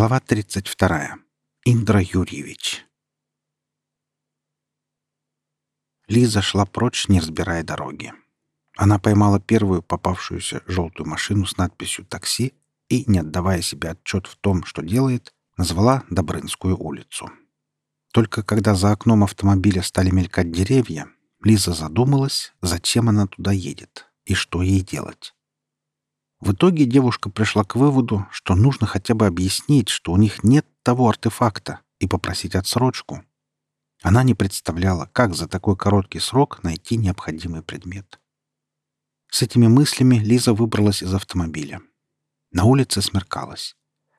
Глава 32. Индра Юрьевич. Лиза шла прочь, не разбирая дороги. Она поймала первую попавшуюся желтую машину с надписью «Такси» и, не отдавая себе отчет в том, что делает, назвала Добрынскую улицу. Только когда за окном автомобиля стали мелькать деревья, Лиза задумалась, зачем она туда едет и что ей делать. В итоге девушка пришла к выводу, что нужно хотя бы объяснить, что у них нет того артефакта, и попросить отсрочку. Она не представляла, как за такой короткий срок найти необходимый предмет. С этими мыслями Лиза выбралась из автомобиля. На улице смеркалось.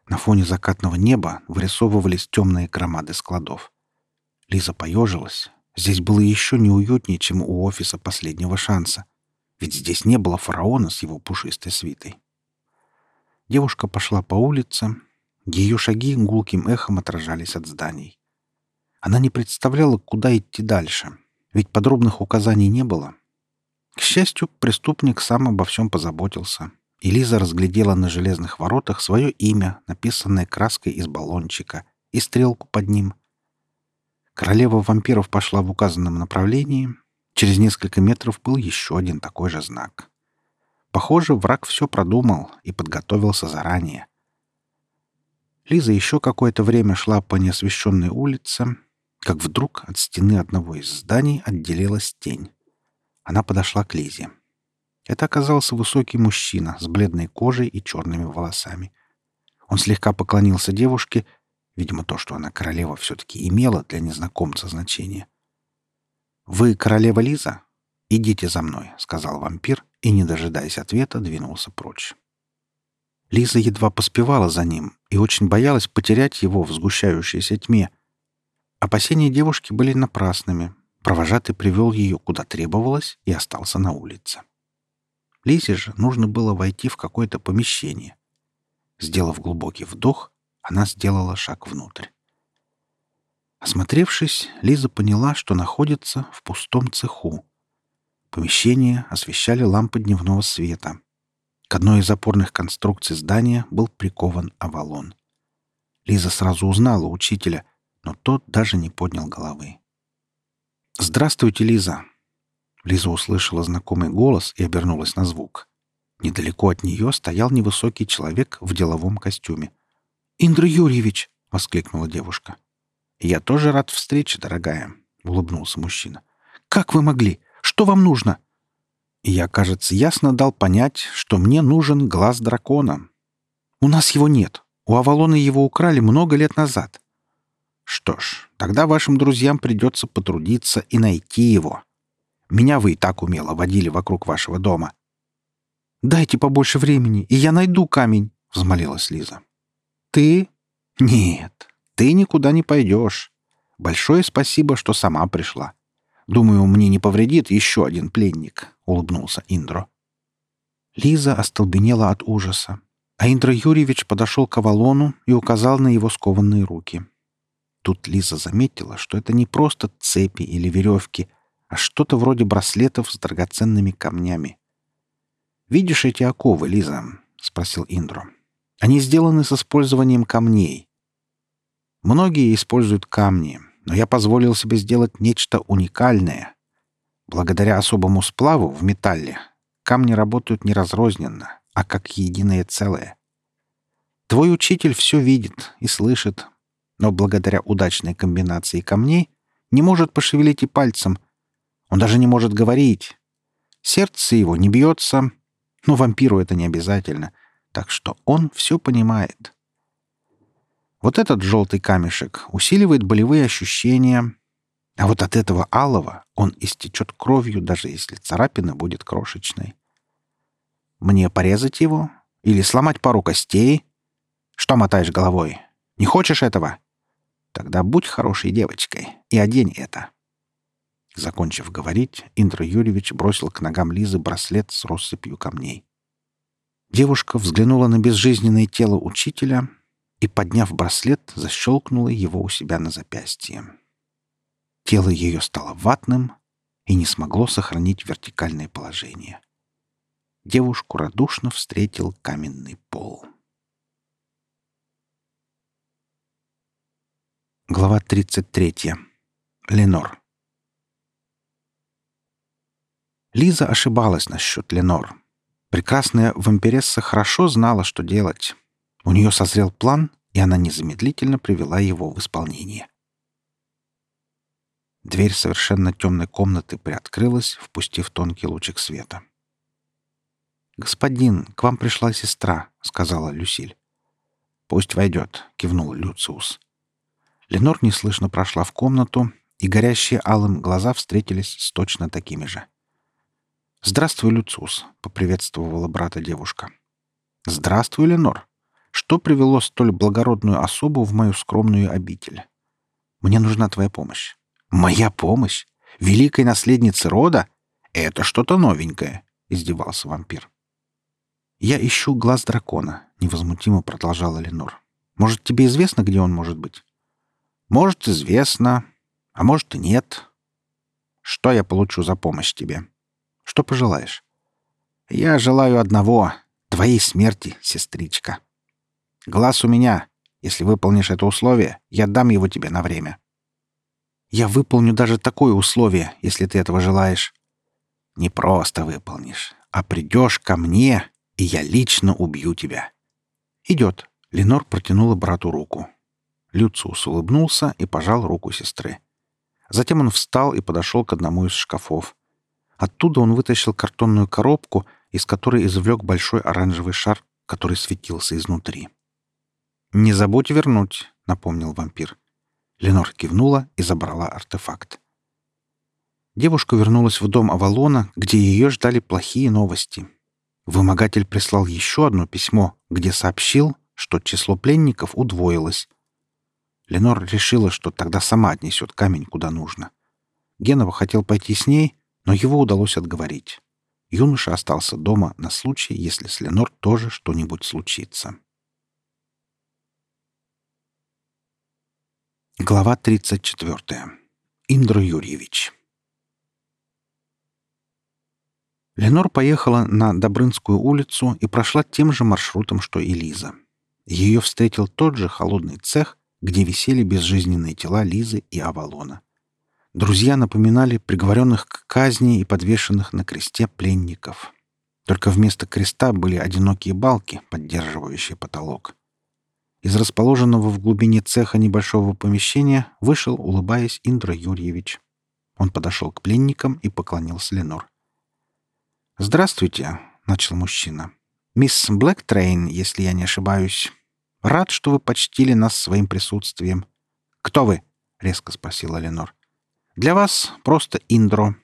На фоне закатного неба вырисовывались темные громады складов. Лиза поежилась. Здесь было еще неуютнее, чем у офиса последнего шанса ведь здесь не было фараона с его пушистой свитой. Девушка пошла по улице. Ее шаги гулким эхом отражались от зданий. Она не представляла, куда идти дальше, ведь подробных указаний не было. К счастью, преступник сам обо всем позаботился, и Лиза разглядела на железных воротах свое имя, написанное краской из баллончика, и стрелку под ним. Королева вампиров пошла в указанном направлении, Через несколько метров был еще один такой же знак. Похоже, враг все продумал и подготовился заранее. Лиза еще какое-то время шла по неосвещенной улице, как вдруг от стены одного из зданий отделилась тень. Она подошла к Лизе. Это оказался высокий мужчина с бледной кожей и черными волосами. Он слегка поклонился девушке, видимо, то, что она королева, все-таки имела для незнакомца значение. «Вы королева Лиза? Идите за мной», — сказал вампир и, не дожидаясь ответа, двинулся прочь. Лиза едва поспевала за ним и очень боялась потерять его в сгущающейся тьме. Опасения девушки были напрасными. Провожатый привел ее куда требовалось и остался на улице. Лизе же нужно было войти в какое-то помещение. Сделав глубокий вдох, она сделала шаг внутрь. Осмотревшись, Лиза поняла, что находится в пустом цеху. Помещение освещали лампы дневного света. К одной из опорных конструкций здания был прикован Авалон. Лиза сразу узнала учителя, но тот даже не поднял головы. «Здравствуйте, Лиза!» Лиза услышала знакомый голос и обернулась на звук. Недалеко от нее стоял невысокий человек в деловом костюме. «Индра Юрьевич!» — воскликнула девушка. «Я тоже рад встрече, дорогая», — улыбнулся мужчина. «Как вы могли? Что вам нужно?» Я, кажется, ясно дал понять, что мне нужен глаз дракона. «У нас его нет. У Авалона его украли много лет назад». «Что ж, тогда вашим друзьям придется потрудиться и найти его. Меня вы и так умело водили вокруг вашего дома». «Дайте побольше времени, и я найду камень», — взмолилась Лиза. «Ты? Нет, ты никуда не пойдешь. Большое спасибо, что сама пришла. Думаю, мне не повредит еще один пленник», — улыбнулся Индро. Лиза остолбенела от ужаса, а Индро Юрьевич подошел к Авалону и указал на его скованные руки. Тут Лиза заметила, что это не просто цепи или веревки, а что-то вроде браслетов с драгоценными камнями. «Видишь эти оковы, Лиза?» — спросил Индро. «Они сделаны с использованием камней. Многие используют камни, но я позволил себе сделать нечто уникальное. Благодаря особому сплаву в металле камни работают не разрозненно, а как единое целое. Твой учитель все видит и слышит, но благодаря удачной комбинации камней не может пошевелить и пальцем. Он даже не может говорить. Сердце его не бьется, но вампиру это не обязательно, так что он все понимает. Вот этот желтый камешек усиливает болевые ощущения, а вот от этого алого он истечет кровью, даже если царапина будет крошечной. Мне порезать его? Или сломать пару костей? Что мотаешь головой? Не хочешь этого? Тогда будь хорошей девочкой и одень это. Закончив говорить, Индра Юрьевич бросил к ногам Лизы браслет с россыпью камней. Девушка взглянула на безжизненное тело учителя — и, подняв браслет, защелкнула его у себя на запястье. Тело ее стало ватным и не смогло сохранить вертикальное положение. Девушку радушно встретил каменный пол. Глава 33. Ленор. Лиза ошибалась насчет Ленор. Прекрасная вампиресса хорошо знала, что делать. У нее созрел план, и она незамедлительно привела его в исполнение. Дверь совершенно темной комнаты приоткрылась, впустив тонкий лучик света. «Господин, к вам пришла сестра», — сказала Люсиль. «Пусть войдет», — кивнул Люциус. Ленор неслышно прошла в комнату, и горящие алым глаза встретились с точно такими же. «Здравствуй, Люциус», — поприветствовала брата девушка. «Здравствуй, Ленор. Что привело столь благородную особу в мою скромную обитель? Мне нужна твоя помощь». «Моя помощь? Великой наследнице рода? Это что-то новенькое», — издевался вампир. «Я ищу глаз дракона», — невозмутимо продолжала Ленор. «Может, тебе известно, где он может быть?» «Может, известно, а может и нет. Что я получу за помощь тебе? Что пожелаешь?» «Я желаю одного — твоей смерти, сестричка. Глаз у меня. Если выполнишь это условие, я дам его тебе на время». «Я выполню даже такое условие, если ты этого желаешь». «Не просто выполнишь, а придешь ко мне и я лично убью тебя». «Идет». Ленор протянула брату руку. Люциус улыбнулся и пожал руку сестры. Затем он встал и подошел к одному из шкафов. Оттуда он вытащил картонную коробку, из которой извлек большой оранжевый шар, который светился изнутри. «Не забудь вернуть», — напомнил вампир. Ленор кивнула и забрала артефакт. Девушка вернулась в дом Авалона, где ее ждали плохие новости. Вымогатель прислал еще одно письмо, где сообщил, что число пленников удвоилось. Ленор решила, что тогда сама отнесет камень куда нужно. Генова хотел пойти с ней, но его удалось отговорить. Юноша остался дома на случай, если с Ленор тоже что-нибудь случится. Глава 34. Индра Юрьевич. Ленор поехала на Добрынскую улицу и прошла тем же маршрутом, что и Лиза. Ее встретил тот же холодный цех, где висели безжизненные тела Лизы и Авалона. Друзья напоминали приговоренных к казни и подвешенных на кресте пленников. Только вместо креста были одинокие балки, поддерживающие потолок. Из расположенного в глубине цеха небольшого помещения вышел, улыбаясь, Индра Юрьевич. Он подошел к пленникам и поклонился Ленор. «Здравствуйте», — начал мужчина. «Мисс Блэктрейн, если я не ошибаюсь. Рад, что вы почтили нас своим присутствием». «Кто вы?» — резко спросила Ленор. «Для вас просто Индро.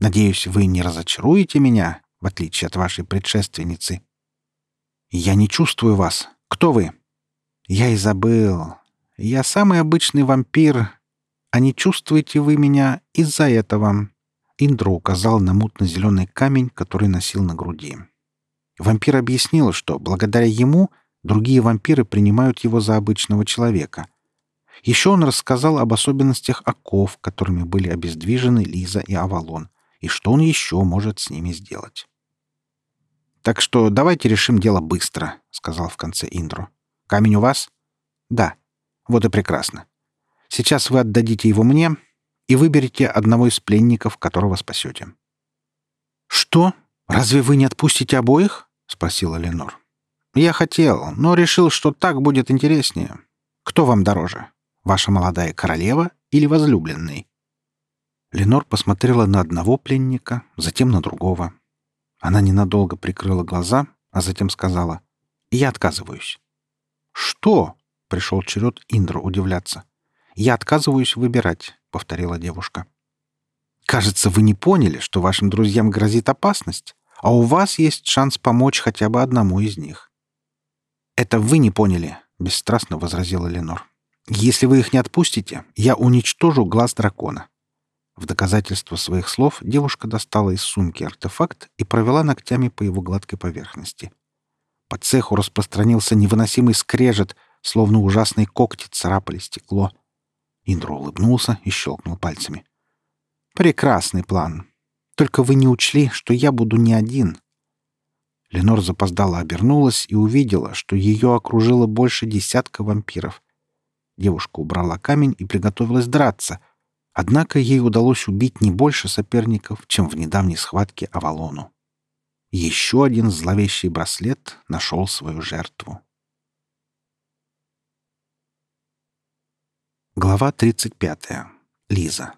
Надеюсь, вы не разочаруете меня, в отличие от вашей предшественницы». «Я не чувствую вас. Кто вы?» «Я и забыл. Я самый обычный вампир. А не чувствуете вы меня из-за этого?» Индро указал на мутно-зеленый камень, который носил на груди. Вампир объяснил, что благодаря ему другие вампиры принимают его за обычного человека. Еще он рассказал об особенностях оков, которыми были обездвижены Лиза и Авалон, и что он еще может с ними сделать. «Так что давайте решим дело быстро», — сказал в конце Индро. «Камень у вас?» «Да». «Вот и прекрасно. Сейчас вы отдадите его мне, и выберите одного из пленников, которого спасете». «Что? Разве вы не отпустите обоих?» — спросила Ленор. «Я хотел, но решил, что так будет интереснее. Кто вам дороже? Ваша молодая королева или возлюбленный?» Ленор посмотрела на одного пленника, затем на другого. Она ненадолго прикрыла глаза, а затем сказала «Я отказываюсь». «Что?» — пришел черед Индра удивляться. «Я отказываюсь выбирать повторила девушка. Кажется, вы не поняли, что вашим друзьям грозит опасность, а у вас есть шанс помочь хотя бы одному из них. Это вы не поняли, бесстрастно возразила Ленор. Если вы их не отпустите, я уничтожу глаз дракона. В доказательство своих слов девушка достала из сумки артефакт и провела ногтями по его гладкой поверхности. По цеху распространился невыносимый скрежет, словно ужасные когти царапали стекло — Индро улыбнулся и щелкнул пальцами. «Прекрасный план. Только вы не учли, что я буду не один». Ленор запоздала обернулась и увидела, что ее окружило больше десятка вампиров. Девушка убрала камень и приготовилась драться. Однако ей удалось убить не больше соперников, чем в недавней схватке Авалону. Еще один зловещий браслет нашел свою жертву. Глава 35. Лиза.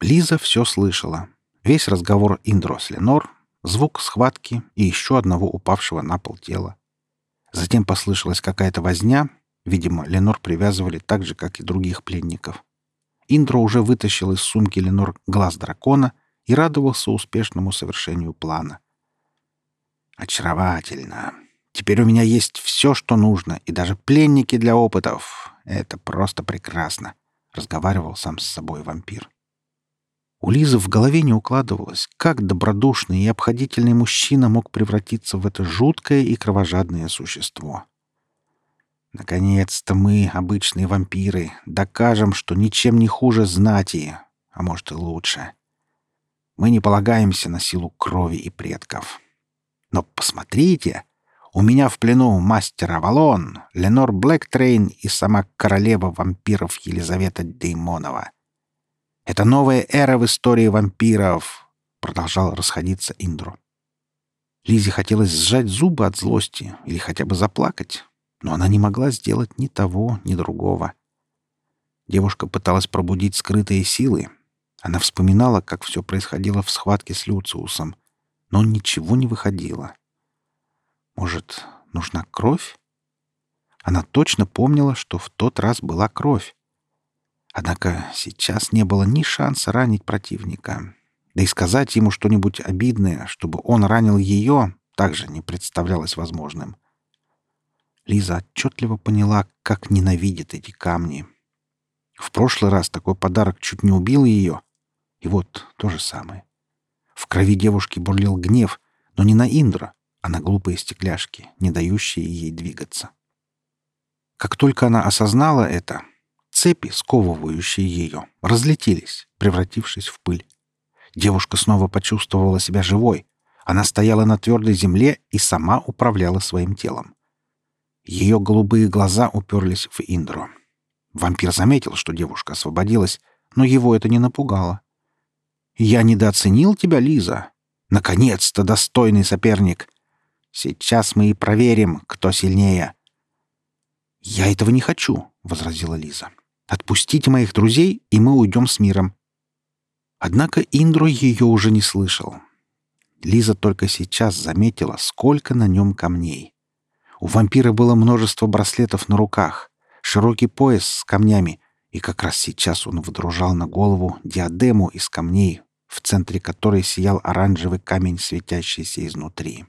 Лиза все слышала. Весь разговор Индро с Ленор, звук схватки и еще одного упавшего на пол тела. Затем послышалась какая-то возня. Видимо, Ленор привязывали так же, как и других пленников. Индро уже вытащил из сумки Ленор глаз дракона и радовался успешному совершению плана. «Очаровательно. Теперь у меня есть все, что нужно, и даже пленники для опытов. Это просто прекрасно», — разговаривал сам с собой вампир. У Лизы в голове не укладывалось, как добродушный и обходительный мужчина мог превратиться в это жуткое и кровожадное существо. Наконец-то мы, обычные вампиры, докажем, что ничем не хуже знати, а может и лучше. Мы не полагаемся на силу крови и предков. Но посмотрите, у меня в плену мастер Авалон, Ленор Блэктрейн и сама королева вампиров Елизавета Деймонова — это новая эра в истории вампиров, продолжал расходиться Индро. Лизе хотелось сжать зубы от злости или хотя бы заплакать, но она не могла сделать ни того, ни другого. Девушка пыталась пробудить скрытые силы. Она вспоминала, как все происходило в схватке с Люциусом, но ничего не выходило. Может, нужна кровь? Она точно помнила, что в тот раз была кровь. Однако сейчас не было ни шанса ранить противника. Да и сказать ему что-нибудь обидное, чтобы он ранил ее, также не представлялось возможным. Лиза отчетливо поняла, как ненавидит эти камни. В прошлый раз такой подарок чуть не убил ее. И вот то же самое. В крови девушки бурлил гнев, но не на Индра, а на глупые стекляшки, не дающие ей двигаться. Как только она осознала это, Цепи, сковывающие ее, разлетелись, превратившись в пыль. Девушка снова почувствовала себя живой. Она стояла на твердой земле и сама управляла своим телом. Ее голубые глаза уперлись в Индру. Вампир заметил, что девушка освободилась, но его это не напугало. «Я недооценил тебя, Лиза. Наконец-то достойный соперник. Сейчас мы и проверим, кто сильнее». «Я этого не хочу», — возразила Лиза. Отпустите моих друзей, и мы уйдем с миром». Однако Индру ее уже не слышал. Лиза только сейчас заметила, сколько на нем камней. У вампира было множество браслетов на руках, широкий пояс с камнями, и как раз сейчас он выдружал на голову диадему из камней, в центре которой сиял оранжевый камень, светящийся изнутри.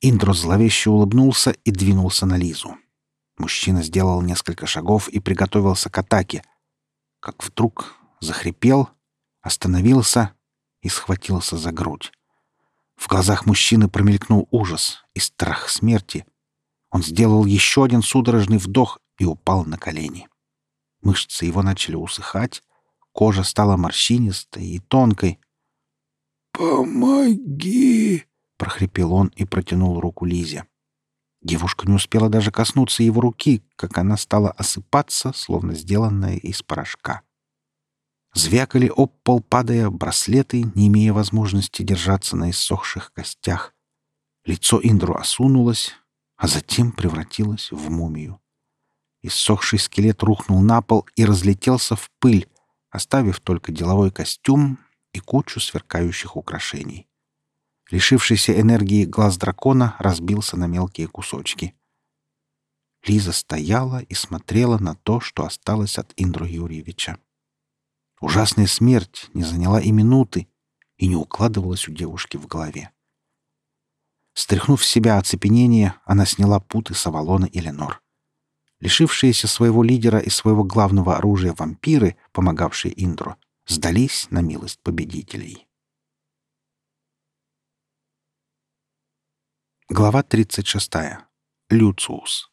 Индро зловеще улыбнулся и двинулся на Лизу. Мужчина сделал несколько шагов и приготовился к атаке. Как вдруг захрипел, остановился и схватился за грудь. В глазах мужчины промелькнул ужас и страх смерти. Он сделал еще один судорожный вдох и упал на колени. Мышцы его начали усыхать, кожа стала морщинистой и тонкой. «Помоги!» — прохрипел он и протянул руку Лизе. Девушка не успела даже коснуться его руки, как она стала осыпаться, словно сделанная из порошка. Звякали об пол, падая браслеты, не имея возможности держаться на иссохших костях. Лицо Индру осунулось, а затем превратилось в мумию. Иссохший скелет рухнул на пол и разлетелся в пыль, оставив только деловой костюм и кучу сверкающих украшений. Лишившийся энергии глаз дракона разбился на мелкие кусочки. Лиза стояла и смотрела на то, что осталось от Индру Юрьевича. Ужасная смерть не заняла и минуты и не укладывалась у девушки в голове. Стряхнув с себя оцепенение, она сняла путы с Авалона и Ленор. Лишившиеся своего лидера и своего главного оружия вампиры, помогавшие Индру, сдались на милость победителей. Глава 36. Люциус.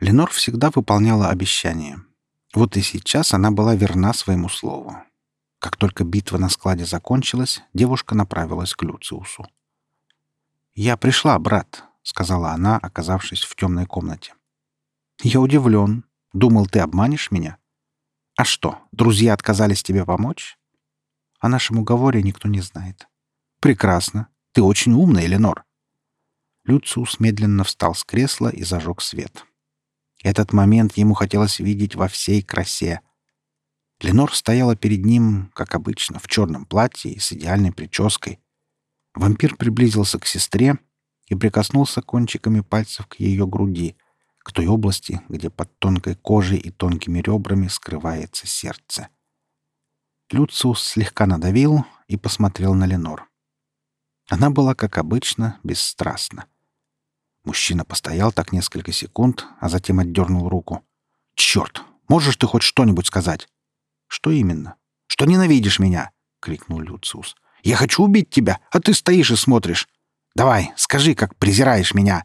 Ленор всегда выполняла обещания. Вот и сейчас она была верна своему слову. Как только битва на складе закончилась, девушка направилась к Люциусу. «Я пришла, брат», — сказала она, оказавшись в темной комнате. «Я удивлен. Думал, ты обманешь меня. А что, друзья отказались тебе помочь? О нашем уговоре никто не знает. Прекрасно. Ты очень умный, Эленор». Люциус медленно встал с кресла и зажег свет. Этот момент ему хотелось видеть во всей красе. Ленор стояла перед ним, как обычно, в черном платье и с идеальной прической. Вампир приблизился к сестре и прикоснулся кончиками пальцев к ее груди, к той области, где под тонкой кожей и тонкими ребрами скрывается сердце. Люциус слегка надавил и посмотрел на Ленор. Она была, как обычно, бесстрастна. Мужчина постоял так несколько секунд, а затем отдернул руку. «Черт! Можешь ты хоть что-нибудь сказать?» «Что именно?» «Что ненавидишь меня?» — крикнул Люциус. «Я хочу убить тебя, а ты стоишь и смотришь. Давай, скажи, как презираешь меня!»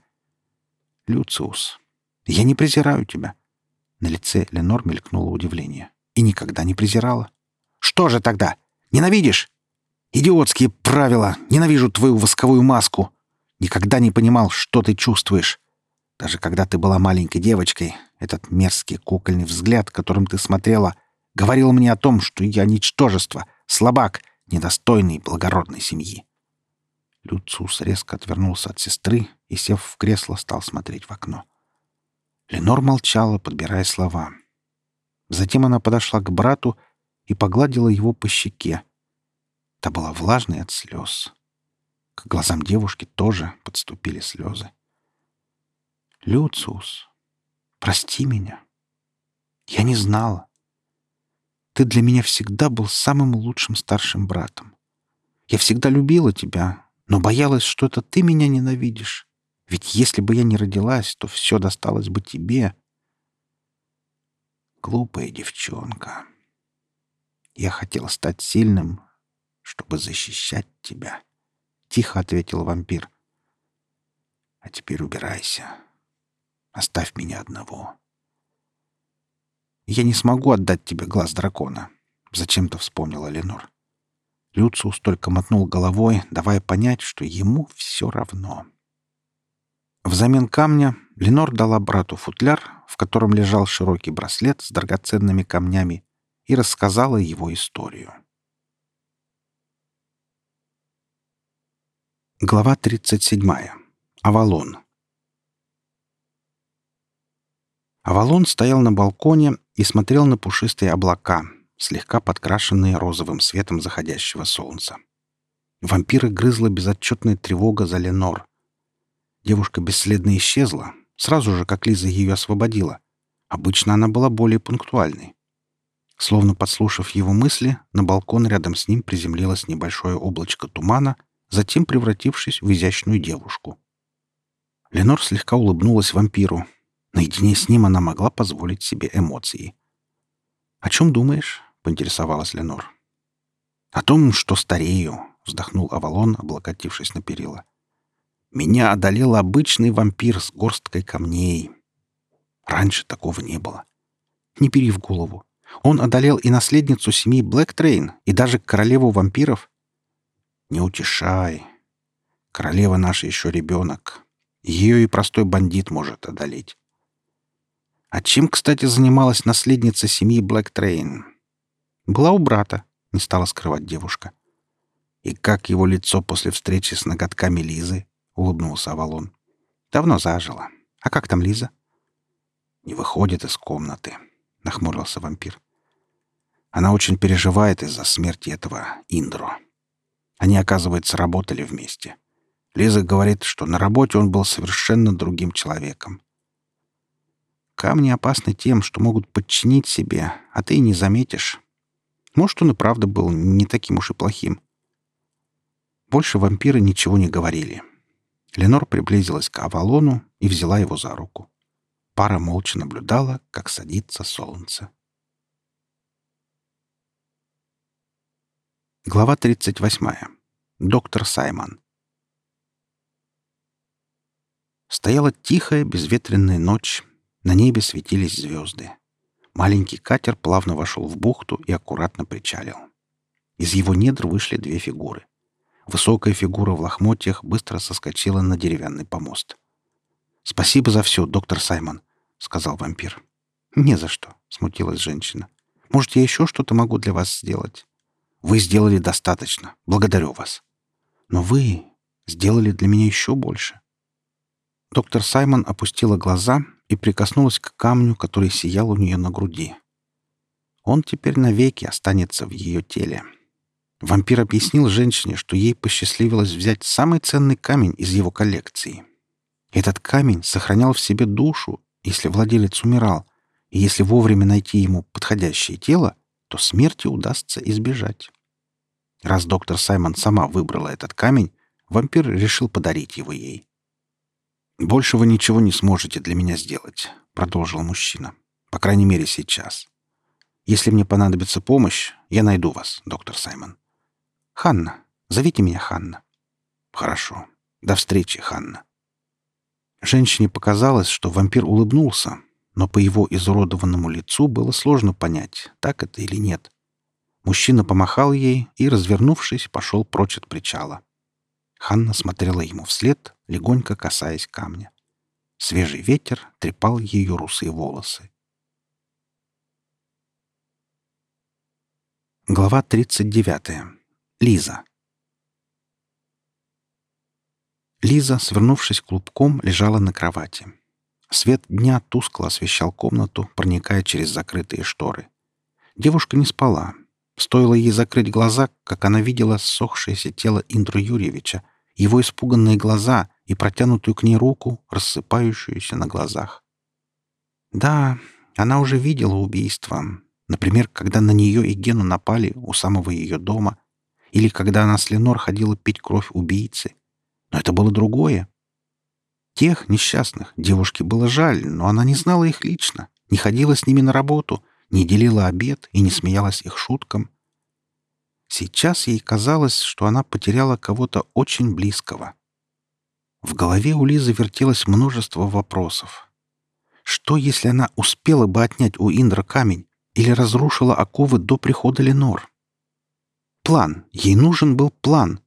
«Люциус, я не презираю тебя». На лице Ленор мелькнуло удивление. «И никогда не презирала». «Что же тогда? Ненавидишь?» «Идиотские правила! Ненавижу твою восковую маску!» «Никогда не понимал, что ты чувствуешь. Даже когда ты была маленькой девочкой, этот мерзкий кукольный взгляд, которым ты смотрела, говорил мне о том, что я ничтожество, слабак, недостойный благородной семьи. Люциус резко отвернулся от сестры и, сев в кресло, стал смотреть в окно. Ленор молчала, подбирая слова. Затем она подошла к брату и погладила его по щеке. Та была влажной от слез. К глазам девушки тоже подступили слезы. «Люциус, прости меня. Я не знала. Ты для меня всегда был самым лучшим старшим братом. Я всегда любила тебя, но боялась, что это ты меня ненавидишь. Ведь если бы я не родилась, то все досталось бы тебе. Глупая девчонка. Я хотела стать сильным, чтобы защищать тебя. Тихо ответил вампир. А теперь убирайся. Оставь меня одного. Я не смогу отдать тебе глаз дракона. Зачем-то вспомнила Ленор. Люциус только мотнул головой, давая понять, что ему все равно. Взамен камня Ленор дала брату футляр, в котором лежал широкий браслет с драгоценными камнями, и рассказала его историю. Глава 37. Авалон. Авалон стоял на балконе и смотрел на пушистые облака, слегка подкрашенные розовым светом заходящего солнца. Вампира грызла безотчетная тревога за Ленор. Девушка бесследно исчезла, сразу же, как Лиза ее освободила. Обычно она была более пунктуальной. Словно подслушав его мысли, на балкон рядом с ним приземлилось небольшое облачко тумана, затем превратившись в изящную девушку. Ленор слегка улыбнулась вампиру. Наедине с ним она могла позволить себе эмоции. «О чем думаешь?» Поинтересовалась Ленор. «О том, что старею», — вздохнул Авалон, облокотившись на перила. «Меня одолел обычный вампир с горсткой камней. Раньше такого не было. Не бери в голову. Он одолел и наследницу семьи Блэктрейн, и даже королеву вампиров. Не утешай. Королева наша еще ребенок. Ее и простой бандит может одолеть. А чем, кстати, занималась наследница семьи Блэктрейн? Была у брата, не стала скрывать девушка. И как его лицо после встречи с ноготками Лизы, улыбнулся Авалон. Давно зажило. А как там Лиза? Не выходит из комнаты, нахмурился вампир. Она очень переживает из-за смерти этого Индро. Они, оказывается, работали вместе. Лиза говорит, что на работе он был совершенно другим человеком. Камни опасны тем, что могут подчинить себе, а ты и не заметишь. Может, он и правда был не таким уж и плохим. Больше вампиры ничего не говорили. Ленор приблизилась к Авалону и взяла его за руку. Пара молча наблюдала, как садится солнце. Глава 38. Доктор Саймон. Стояла тихая, безветренная ночь. На небе светились звезды. Маленький катер плавно вошел в бухту и аккуратно причалил. Из его недр вышли две фигуры. Высокая фигура в лохмотьях быстро соскочила на деревянный помост. «Спасибо за все, доктор Саймон», — сказал вампир. «Не за что», — смутилась женщина. «Может, я еще что-то могу для вас сделать?» «Вы сделали достаточно. Благодарю вас». «Но вы сделали для меня еще больше». Доктор Саймон опустила глаза и прикоснулась к камню, который сиял у нее на груди. Он теперь навеки останется в ее теле. Вампир объяснил женщине, что ей посчастливилось взять самый ценный камень из его коллекции. Этот камень сохранял в себе душу, если владелец умирал, и если вовремя найти ему подходящее тело, то смерти удастся избежать. Раз доктор Саймон сама выбрала этот камень, вампир решил подарить его ей. «Больше вы ничего не сможете для меня сделать», — продолжил мужчина. «По крайней мере, сейчас. Если мне понадобится помощь, я найду вас, доктор Саймон». «Ханна. Зовите меня Ханна». «Хорошо. До встречи, Ханна». Женщине показалось, что вампир улыбнулся, но по его изуродованному лицу было сложно понять, так это или нет. Мужчина помахал ей и, развернувшись, пошел прочь от причала. Ханна смотрела ему вслед, легонько касаясь камня. Свежий ветер трепал ее русые волосы. Глава 39. Лиза. Лиза, свернувшись клубком, лежала на кровати. Свет дня тускло освещал комнату, проникая через закрытые шторы. Девушка не спала, Стоило ей закрыть глаза, как она видела ссохшееся тело Индру Юрьевича, его испуганные глаза и протянутую к ней руку, рассыпающуюся на глазах. Да, она уже видела убийство. Например, когда на нее и Гену напали у самого ее дома, или когда она с Ленор ходила пить кровь убийцы. Но это было другое. Тех несчастных девушке было жаль, но она не знала их лично, не ходила с ними на работу — не делила обед и не смеялась их шуткам. Сейчас ей казалось, что она потеряла кого-то очень близкого. В голове у Лизы вертелось множество вопросов. Что, если она успела бы отнять у Индра камень или разрушила оковы до прихода Ленор? План. Ей нужен был план.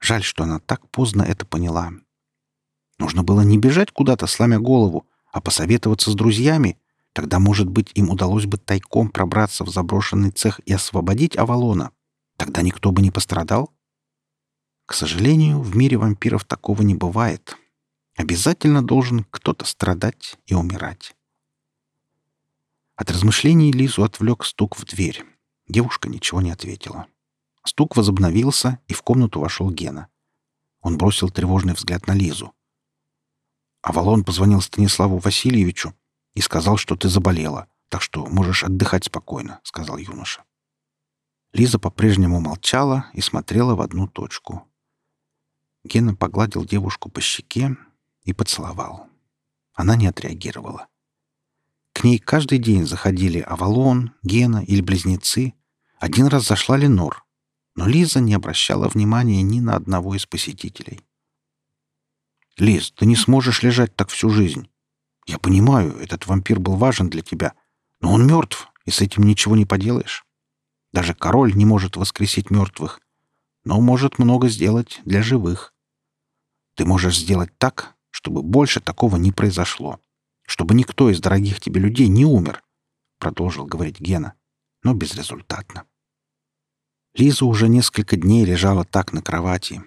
Жаль, что она так поздно это поняла. Нужно было не бежать куда-то, сломя голову, а посоветоваться с друзьями Тогда, может быть, им удалось бы тайком пробраться в заброшенный цех и освободить Авалона. Тогда никто бы не пострадал. К сожалению, в мире вампиров такого не бывает. Обязательно должен кто-то страдать и умирать. От размышлений Лизу отвлек стук в дверь. Девушка ничего не ответила. Стук возобновился, и в комнату вошел Гена. Он бросил тревожный взгляд на Лизу. Авалон позвонил Станиславу Васильевичу и сказал, что ты заболела, так что можешь отдыхать спокойно», — сказал юноша. Лиза по-прежнему молчала и смотрела в одну точку. Гена погладил девушку по щеке и поцеловал. Она не отреагировала. К ней каждый день заходили Авалон, Гена или близнецы. Один раз зашла Ленор, но Лиза не обращала внимания ни на одного из посетителей. «Лиз, ты не сможешь лежать так всю жизнь. Я понимаю, этот вампир был важен для тебя, но он мертв, и с этим ничего не поделаешь. Даже король не может воскресить мертвых, но может много сделать для живых. Ты можешь сделать так, чтобы больше такого не произошло, чтобы никто из дорогих тебе людей не умер, — продолжил говорить Гена, но безрезультатно. Лиза уже несколько дней лежала так на кровати,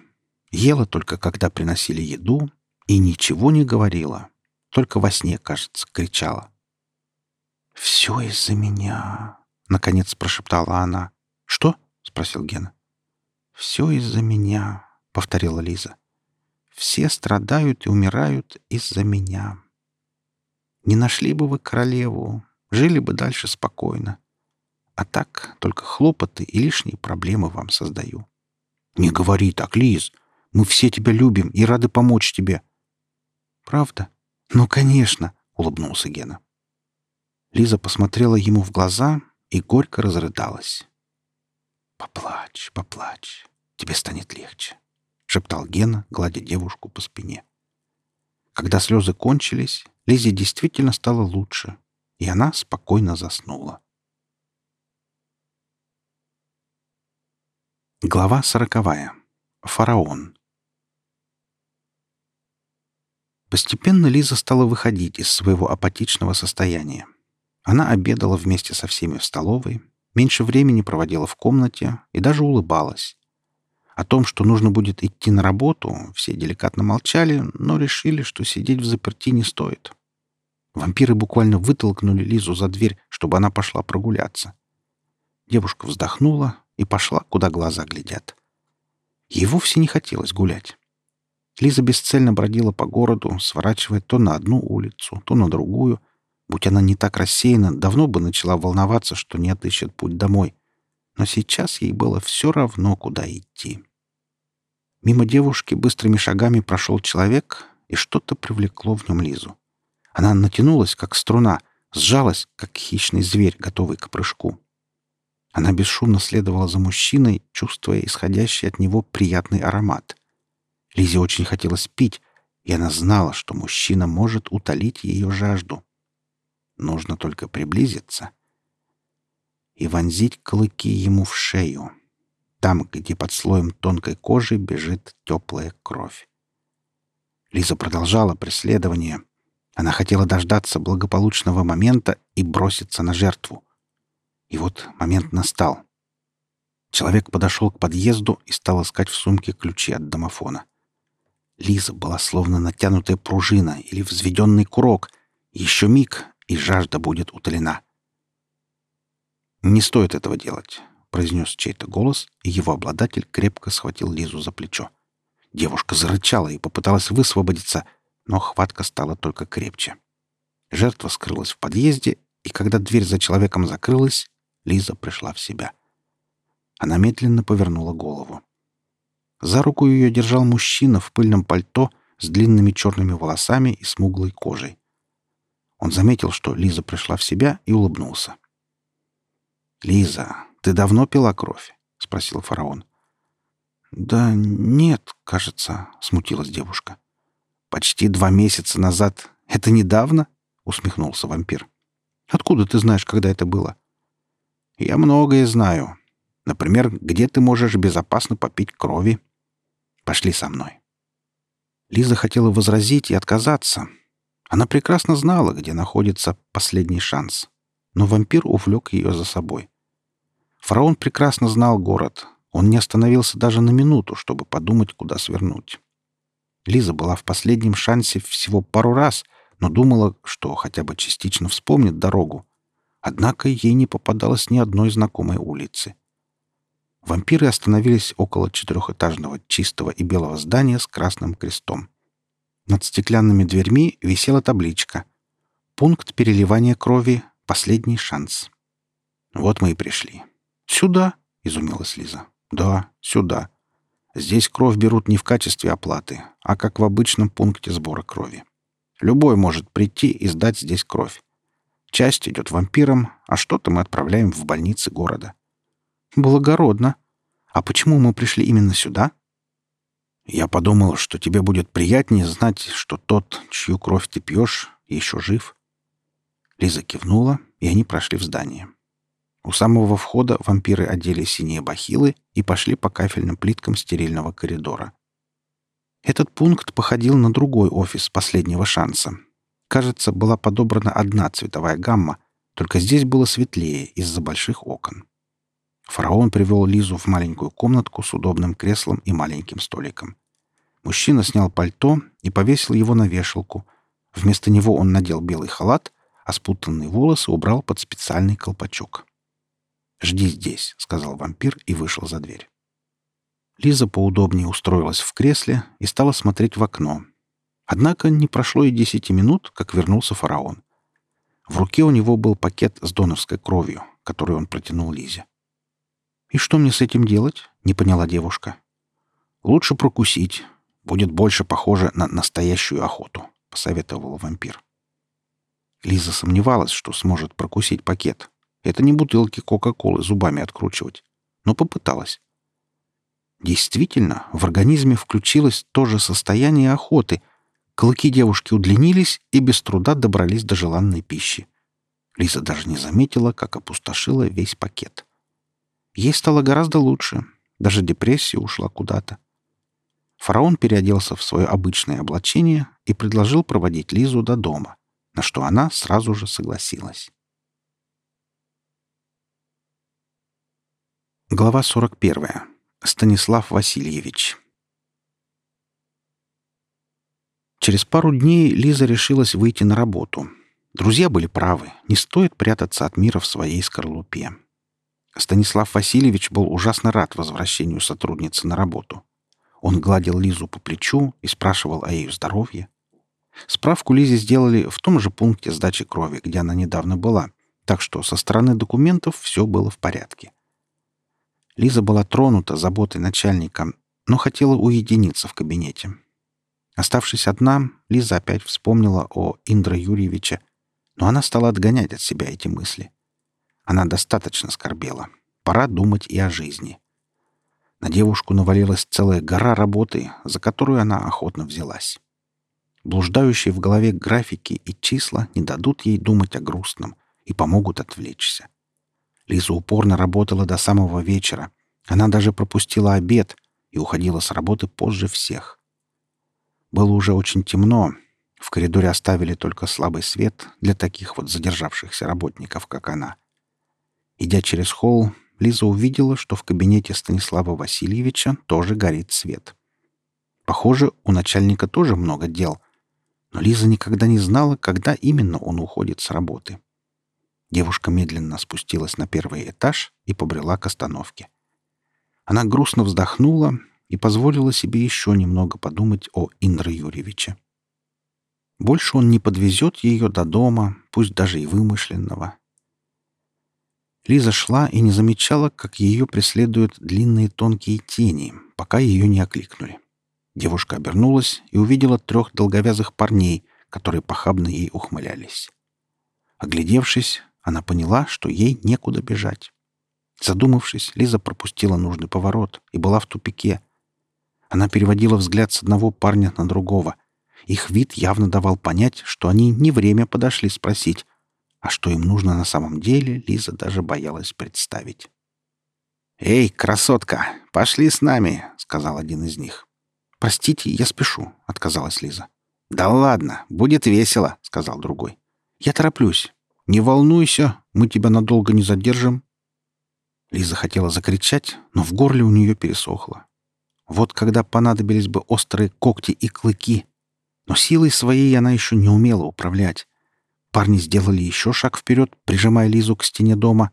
ела только когда приносили еду и ничего не говорила, только во сне, кажется, кричала. «Все из-за меня», — наконец прошептала она. «Что?» — спросил Гена. «Все из-за меня», — повторила Лиза. «Все страдают и умирают из-за меня. Не нашли бы вы королеву, жили бы дальше спокойно. А так только хлопоты и лишние проблемы вам создаю». «Не говори так, Лиз. Мы все тебя любим и рады помочь тебе». «Правда?» «Ну, конечно!» — улыбнулся Гена. Лиза посмотрела ему в глаза и горько разрыдалась. «Поплачь, поплачь, тебе станет легче», — шептал Гена, гладя девушку по спине. Когда слезы кончились, Лизе действительно стало лучше, и она спокойно заснула. Глава сороковая. Фараон. Постепенно Лиза стала выходить из своего апатичного состояния. Она обедала вместе со всеми в столовой, меньше времени проводила в комнате и даже улыбалась. О том, что нужно будет идти на работу, все деликатно молчали, но решили, что сидеть в заперти не стоит. Вампиры буквально вытолкнули Лизу за дверь, чтобы она пошла прогуляться. Девушка вздохнула и пошла, куда глаза глядят. Ей вовсе не хотелось гулять. Лиза бесцельно бродила по городу, сворачивая то на одну улицу, то на другую. Будь она не так рассеяна, давно бы начала волноваться, что не отыщет путь домой. Но сейчас ей было все равно, куда идти. Мимо девушки быстрыми шагами прошел человек, и что-то привлекло в нем Лизу. Она натянулась, как струна, сжалась, как хищный зверь, готовый к прыжку. Она бесшумно следовала за мужчиной, чувствуя исходящий от него приятный аромат. Лизе очень хотелось пить, и она знала, что мужчина может утолить ее жажду. Нужно только приблизиться и вонзить клыки ему в шею там, где под слоем тонкой кожи бежит теплая кровь. Лиза продолжала преследование. Она хотела дождаться благополучного момента и броситься на жертву. И вот момент настал. Человек подошел к подъезду и стал искать в сумке ключи от домофона. Лиза была словно натянутая пружина или взведенный курок. Еще миг, и жажда будет утолена. Не стоит этого делать. — произнес чей-то голос, и его обладатель крепко схватил Лизу за плечо. Девушка зарычала и попыталась высвободиться, но хватка стала только крепче. Жертва скрылась в подъезде, и когда дверь за человеком закрылась, Лиза пришла в себя. Она медленно повернула голову. За руку ее держал мужчина в пыльном пальто с длинными черными волосами и смуглой кожей. Он заметил, что Лиза пришла в себя и улыбнулся. «Лиза, ты давно пила кровь?» — спросил фараон. «Да нет, кажется», — смутилась девушка. «Почти два месяца назад. Это недавно?» — усмехнулся вампир. «Откуда ты знаешь, когда это было?» «Я многое знаю. Например, где ты можешь безопасно попить крови. Пошли со мной». Лиза хотела возразить и отказаться. Она прекрасно знала, где находится последний шанс. Но вампир увлек ее за собой. Фараон прекрасно знал город. Он не остановился даже на минуту, чтобы подумать, куда свернуть. Лиза была в последнем шансе всего пару раз, но думала, что хотя бы частично вспомнит дорогу. Однако ей не попадалось ни одной знакомой улицы. Вампиры остановились около четырехэтажного чистого и белого здания с красным крестом. Над стеклянными дверьми висела табличка «Пункт переливания крови. Последний шанс». Вот мы и пришли. «Сюда?» — изумилась Лиза. «Да, сюда. Здесь кровь берут не в качестве оплаты, а как в обычном пункте сбора крови. Любой может прийти и сдать здесь кровь. Часть идет вампирам, а что-то мы отправляем в больницы города». «Благородно. А почему мы пришли именно сюда?» «Я подумал, что тебе будет приятнее знать, что тот, чью кровь ты пьешь, еще жив». Лиза кивнула, и они прошли в здание. У самого входа вампиры одели синие бахилы и пошли по кафельным плиткам стерильного коридора. Этот пункт походил на другой офис последнего шанса. Кажется, была подобрана одна цветовая гамма, только здесь было светлее из-за больших окон. Фараон привел Лизу в маленькую комнатку с удобным креслом и маленьким столиком. Мужчина снял пальто и повесил его на вешалку. Вместо него он надел белый халат, а спутанные волосы убрал под специальный колпачок. «Жди здесь», — сказал вампир и вышел за дверь. Лиза поудобнее устроилась в кресле и стала смотреть в окно. Однако не прошло и десяти минут, как вернулся фараон. В руке у него был пакет с донорской кровью, который он протянул Лизе. «И что мне с этим делать?» — не поняла девушка. «Лучше прокусить. Будет больше похоже на настоящую охоту», — посоветовал вампир. Лиза сомневалась, что сможет прокусить пакет, это не бутылки Кока-Колы зубами откручивать. Но попыталась. Действительно, в организме включилось то же состояние охоты. Клыки девушки удлинились и без труда добрались до желанной пищи. Лиза даже не заметила, как опустошила весь пакет. Ей стало гораздо лучше. Даже депрессия ушла куда-то. Фараон переоделся в свое обычное облачение и предложил проводить Лизу до дома, на что она сразу же согласилась. Глава 41. Станислав Васильевич. Через пару дней Лиза решилась выйти на работу. Друзья были правы, не стоит прятаться от мира в своей скорлупе. Станислав Васильевич был ужасно рад возвращению сотрудницы на работу. Он гладил Лизу по плечу и спрашивал о ее здоровье. Справку Лизе сделали в том же пункте сдачи крови, где она недавно была, так что со стороны документов все было в порядке. Лиза была тронута заботой начальника, но хотела уединиться в кабинете. Оставшись одна, Лиза опять вспомнила о Индра Юрьевиче, но она стала отгонять от себя эти мысли. Она достаточно скорбела. Пора думать и о жизни. На девушку навалилась целая гора работы, за которую она охотно взялась. Блуждающие в голове графики и числа не дадут ей думать о грустном и помогут отвлечься. Лиза упорно работала до самого вечера. Она даже пропустила обед и уходила с работы позже всех. Было уже очень темно. В коридоре оставили только слабый свет для таких вот задержавшихся работников, как она — Идя через холл, Лиза увидела, что в кабинете Станислава Васильевича тоже горит свет. Похоже, у начальника тоже много дел, но Лиза никогда не знала, когда именно он уходит с работы. Девушка медленно спустилась на первый этаж и побрела к остановке. Она грустно вздохнула и позволила себе еще немного подумать о Индре Юрьевиче. Больше он не подвезет ее до дома, пусть даже и вымышленного, Лиза шла и не замечала, как ее преследуют длинные тонкие тени, пока ее не окликнули. Девушка обернулась и увидела трех долговязых парней, которые похабно ей ухмылялись. Оглядевшись, она поняла, что ей некуда бежать. Задумавшись, Лиза пропустила нужный поворот и была в тупике. Она переводила взгляд с одного парня на другого. Их вид явно давал понять, что они не время подошли спросить, а что им нужно на самом деле, Лиза даже боялась представить. «Эй, красотка, пошли с нами», — сказал один из них. «Простите, я спешу», — отказалась Лиза. «Да ладно, будет весело», — сказал другой. «Я тороплюсь. Не волнуйся, мы тебя надолго не задержим». Лиза хотела закричать, но в горле у нее пересохло. Вот когда понадобились бы острые когти и клыки. Но силой своей она еще не умела управлять. Парни сделали еще шаг вперед, прижимая Лизу к стене дома.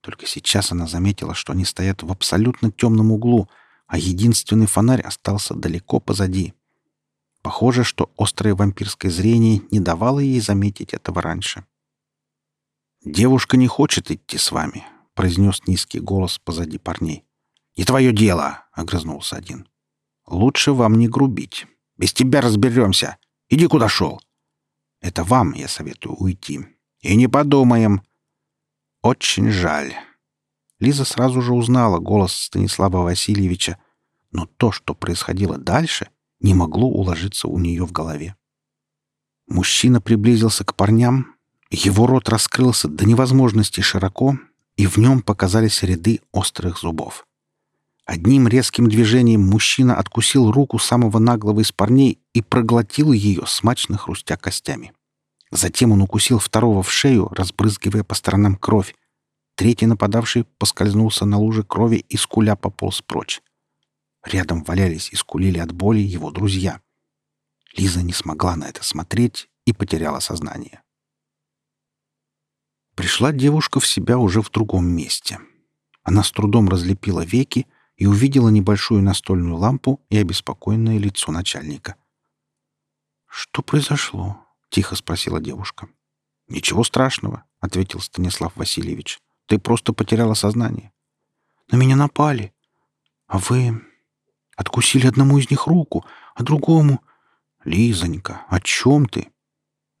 Только сейчас она заметила, что они стоят в абсолютно темном углу, а единственный фонарь остался далеко позади. Похоже, что острое вампирское зрение не давало ей заметить этого раньше. «Девушка не хочет идти с вами», — произнес низкий голос позади парней. «Не твое дело», — огрызнулся один. «Лучше вам не грубить. Без тебя разберемся. Иди куда шел». Это вам я советую уйти. И не подумаем. Очень жаль. Лиза сразу же узнала голос Станислава Васильевича, но то, что происходило дальше, не могло уложиться у нее в голове. Мужчина приблизился к парням, его рот раскрылся до невозможности широко, и в нем показались ряды острых зубов. Одним резким движением мужчина откусил руку самого наглого из парней и проглотил ее, смачно хрустя костями. Затем он укусил второго в шею, разбрызгивая по сторонам кровь. Третий нападавший поскользнулся на луже крови и скуля пополз прочь. Рядом валялись и скулили от боли его друзья. Лиза не смогла на это смотреть и потеряла сознание. Пришла девушка в себя уже в другом месте. Она с трудом разлепила веки и увидела небольшую настольную лампу и обеспокоенное лицо начальника. «Что произошло?» — тихо спросила девушка. «Ничего страшного», — ответил Станислав Васильевич. «Ты просто потеряла сознание». «На меня напали. А вы откусили одному из них руку, а другому...» «Лизонька, о чем ты?»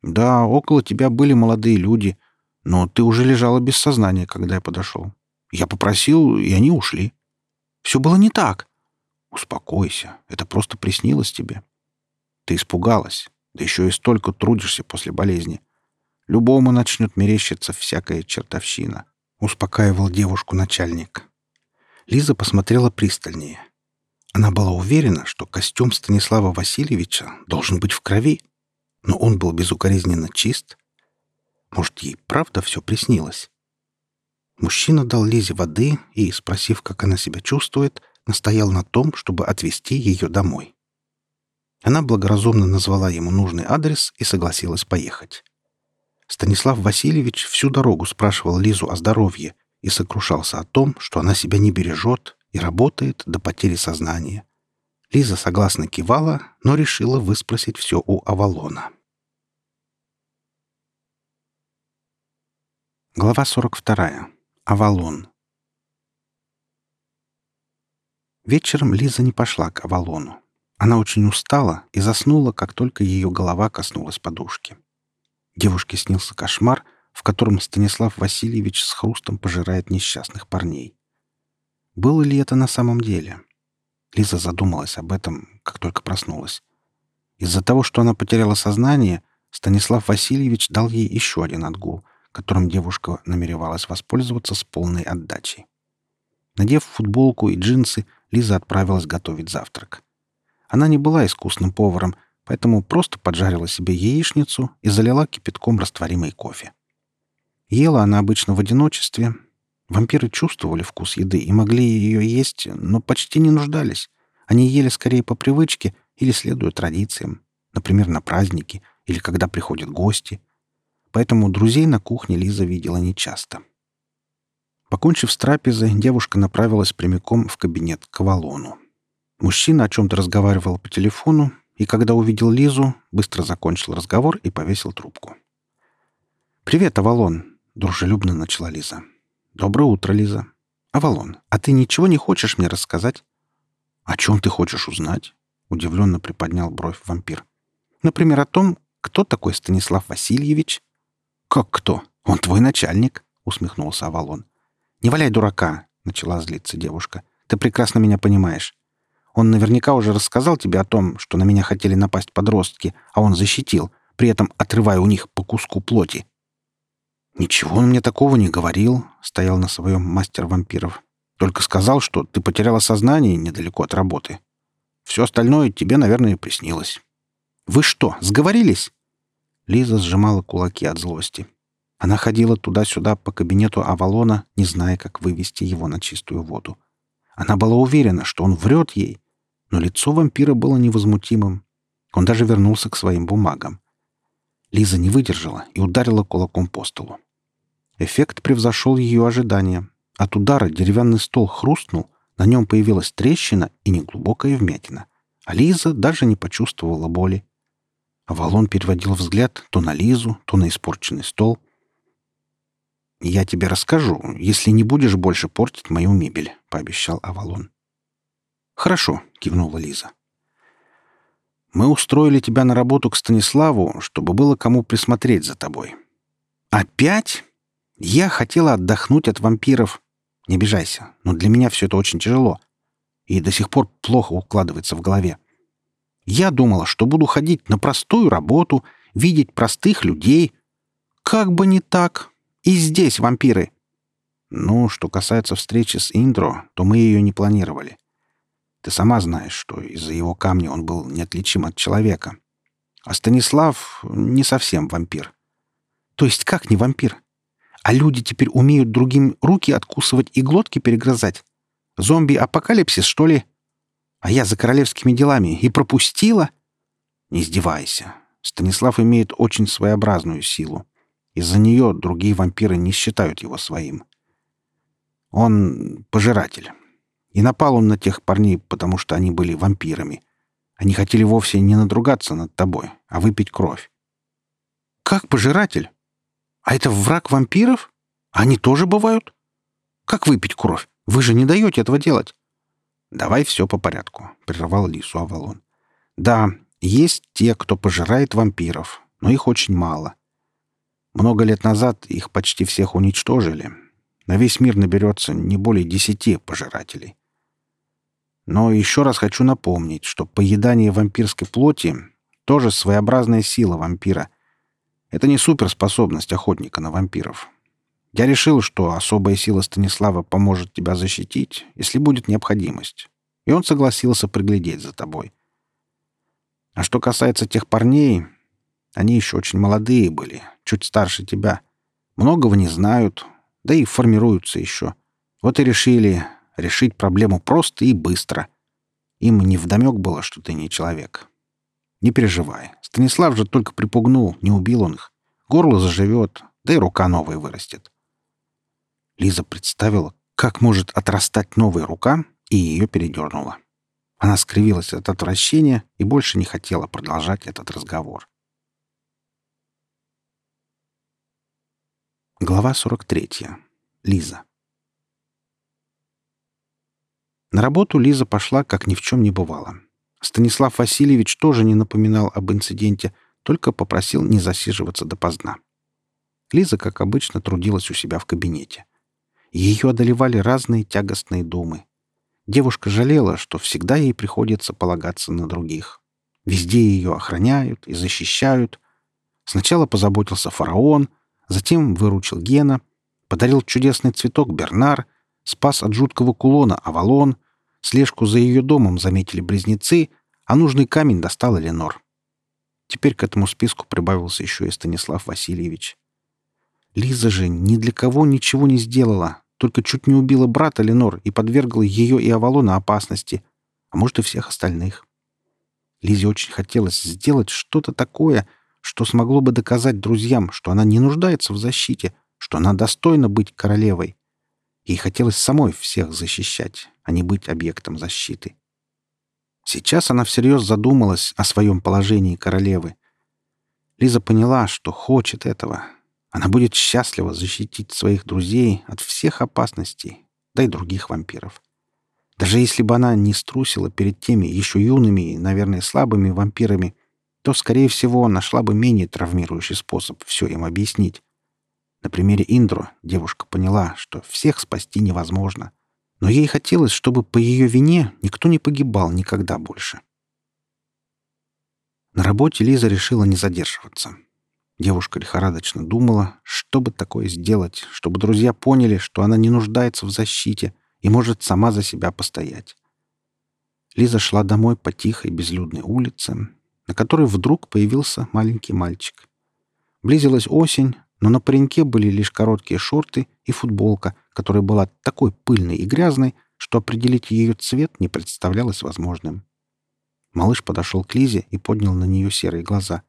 «Да, около тебя были молодые люди, но ты уже лежала без сознания, когда я подошел. Я попросил, и они ушли». Все было не так. Успокойся, это просто приснилось тебе. Ты испугалась, да еще и столько трудишься после болезни. Любому начнет мерещиться всякая чертовщина. Успокаивал девушку начальник. Лиза посмотрела пристальнее. Она была уверена, что костюм Станислава Васильевича должен быть в крови, но он был безукоризненно чист. Может, ей правда все приснилось? Мужчина дал Лизе воды и, спросив, как она себя чувствует, настоял на том, чтобы отвезти ее домой. Она благоразумно назвала ему нужный адрес и согласилась поехать. Станислав Васильевич всю дорогу спрашивал Лизу о здоровье и сокрушался о том, что она себя не бережет и работает до потери сознания. Лиза согласно кивала, но решила выспросить все у Авалона. Глава 42. Авалон. Вечером Лиза не пошла к Авалону. Она очень устала и заснула, как только ее голова коснулась подушки. Девушке снился кошмар, в котором Станислав Васильевич с хрустом пожирает несчастных парней. Было ли это на самом деле? Лиза задумалась об этом, как только проснулась. Из-за того, что она потеряла сознание, Станислав Васильевич дал ей еще один отгул — которым девушка намеревалась воспользоваться с полной отдачей. Надев футболку и джинсы, Лиза отправилась готовить завтрак. Она не была искусным поваром, поэтому просто поджарила себе яичницу и залила кипятком растворимый кофе. Ела она обычно в одиночестве. Вампиры чувствовали вкус еды и могли ее есть, но почти не нуждались. Они ели скорее по привычке или следуя традициям, например, на праздники или когда приходят гости — поэтому друзей на кухне Лиза видела нечасто. Покончив с трапезой, девушка направилась прямиком в кабинет к Авалону. Мужчина о чем-то разговаривал по телефону, и когда увидел Лизу, быстро закончил разговор и повесил трубку. «Привет, Авалон!» — дружелюбно начала Лиза. «Доброе утро, Лиза. Авалон, а ты ничего не хочешь мне рассказать?» «О чем ты хочешь узнать?» — удивленно приподнял бровь вампир. «Например, о том, кто такой Станислав Васильевич, «Как кто? Он твой начальник», — усмехнулся Авалон. «Не валяй дурака», — начала злиться девушка. «Ты прекрасно меня понимаешь. Он наверняка уже рассказал тебе о том, что на меня хотели напасть подростки, а он защитил, при этом отрывая у них по куску плоти». «Ничего он мне такого не говорил», — стоял на своем мастер вампиров. «Только сказал, что ты потеряла сознание недалеко от работы. Все остальное тебе, наверное, приснилось». «Вы что, сговорились?» Лиза сжимала кулаки от злости. Она ходила туда-сюда по кабинету Авалона, не зная, как вывести его на чистую воду. Она была уверена, что он врет ей, но лицо вампира было невозмутимым. Он даже вернулся к своим бумагам. Лиза не выдержала и ударила кулаком по столу. Эффект превзошел ее ожидания. От удара деревянный стол хрустнул, на нем появилась трещина и неглубокая вмятина. А Лиза даже не почувствовала боли. Авалон переводил взгляд то на Лизу, то на испорченный стол. «Я тебе расскажу, если не будешь больше портить мою мебель», — пообещал Авалон. «Хорошо», — кивнула Лиза. «Мы устроили тебя на работу к Станиславу, чтобы было кому присмотреть за тобой». «Опять? Я хотела отдохнуть от вампиров. Не обижайся, но для меня все это очень тяжело и до сих пор плохо укладывается в голове. Я думала, что буду ходить на простую работу, видеть простых людей. Как бы не так. И здесь вампиры. Ну, что касается встречи с Индро, то мы ее не планировали. Ты сама знаешь, что из-за его камня он был неотличим от человека. А Станислав не совсем вампир. То есть как не вампир? А люди теперь умеют другим руки откусывать и глотки перегрызать? Зомби-апокалипсис, что ли? — а я за королевскими делами и пропустила? Не издевайся. Станислав имеет очень своеобразную силу. Из-за нее другие вампиры не считают его своим. Он пожиратель. И напал он на тех парней, потому что они были вампирами. Они хотели вовсе не надругаться над тобой, а выпить кровь. Как пожиратель? А это враг вампиров? Они тоже бывают? Как выпить кровь? Вы же не даете этого делать. «Давай все по порядку», — прервал Лису Авалон. «Да, есть те, кто пожирает вампиров, но их очень мало. Много лет назад их почти всех уничтожили. На весь мир наберется не более десяти пожирателей. Но еще раз хочу напомнить, что поедание вампирской плоти — тоже своеобразная сила вампира. Это не суперспособность охотника на вампиров. Я решил, что особая сила Станислава поможет тебя защитить, если будет необходимость. и он согласился приглядеть за тобой. А что касается тех парней, они еще очень молодые были, чуть старше тебя. Многого не знают, да и формируются еще. Вот и решили решить проблему просто и быстро. Им не вдомек было, что ты не человек. Не переживай. Станислав же только припугнул, не убил он их. Горло заживет, да и рука новая вырастет. Лиза представила, как может отрастать новая рука, и ее передернула. Она скривилась от отвращения и больше не хотела продолжать этот разговор. Глава 43. Лиза. На работу Лиза пошла, как ни в чем не бывало. Станислав Васильевич тоже не напоминал об инциденте, только попросил не засиживаться допоздна. Лиза, как обычно, трудилась у себя в кабинете. Ее одолевали разные тягостные думы. Девушка жалела, что всегда ей приходится полагаться на других. Везде ее охраняют и защищают. Сначала позаботился фараон, затем выручил Гена, подарил чудесный цветок Бернар, спас от жуткого кулона Авалон, слежку за ее домом заметили близнецы, а нужный камень достал Эленор. Теперь к этому списку прибавился еще и Станислав Васильевич. Лиза же ни для кого ничего не сделала, только чуть не убила брата Ленор и подвергла ее и Авалона опасности, а может и всех остальных. Лизе очень хотелось сделать что-то такое, что смогло бы доказать друзьям, что она не нуждается в защите, что она достойна быть королевой. Ей хотелось самой всех защищать, а не быть объектом защиты. Сейчас она всерьез задумалась о своем положении королевы. Лиза поняла, что хочет этого, она будет счастлива защитить своих друзей от всех опасностей, да и других вампиров. Даже если бы она не струсила перед теми еще юными и, наверное, слабыми вампирами, то, скорее всего, нашла бы менее травмирующий способ все им объяснить. На примере Индро девушка поняла, что всех спасти невозможно, но ей хотелось, чтобы по ее вине никто не погибал никогда больше. На работе Лиза решила не задерживаться. Девушка лихорадочно думала, что бы такое сделать, чтобы друзья поняли, что она не нуждается в защите и может сама за себя постоять. Лиза шла домой по тихой безлюдной улице, на которой вдруг появился маленький мальчик. Близилась осень, но на пареньке были лишь короткие шорты и футболка, которая была такой пыльной и грязной, что определить ее цвет не представлялось возможным. Малыш подошел к Лизе и поднял на нее серые глаза.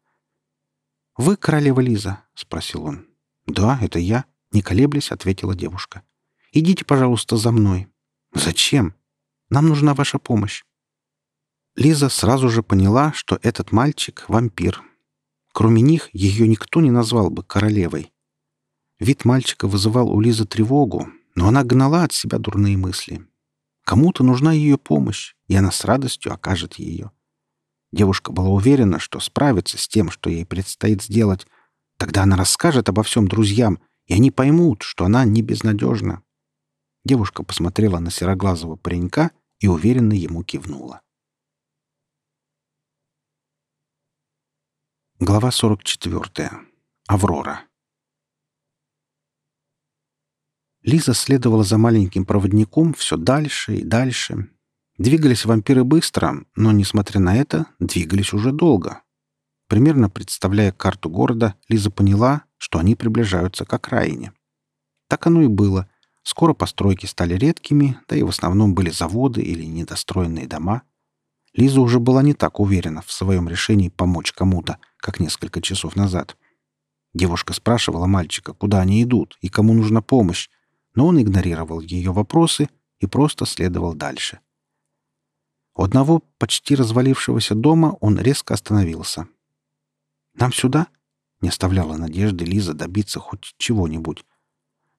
«Вы королева Лиза?» — спросил он. «Да, это я», — не колеблясь, ответила девушка. «Идите, пожалуйста, за мной». «Зачем? Нам нужна ваша помощь». Лиза сразу же поняла, что этот мальчик — вампир. Кроме них ее никто не назвал бы королевой. Вид мальчика вызывал у Лизы тревогу, но она гнала от себя дурные мысли. Кому-то нужна ее помощь, и она с радостью окажет ее. Девушка была уверена, что справится с тем, что ей предстоит сделать. Тогда она расскажет обо всем друзьям, и они поймут, что она не безнадежна. Девушка посмотрела на сероглазого паренька и уверенно ему кивнула. Глава 44. Аврора. Лиза следовала за маленьким проводником все дальше и дальше, Двигались вампиры быстро, но, несмотря на это, двигались уже долго. Примерно представляя карту города, Лиза поняла, что они приближаются к окраине. Так оно и было. Скоро постройки стали редкими, да и в основном были заводы или недостроенные дома. Лиза уже была не так уверена в своем решении помочь кому-то, как несколько часов назад. Девушка спрашивала мальчика, куда они идут и кому нужна помощь, но он игнорировал ее вопросы и просто следовал дальше. — у одного почти развалившегося дома он резко остановился. «Нам сюда?» — не оставляла надежды Лиза добиться хоть чего-нибудь.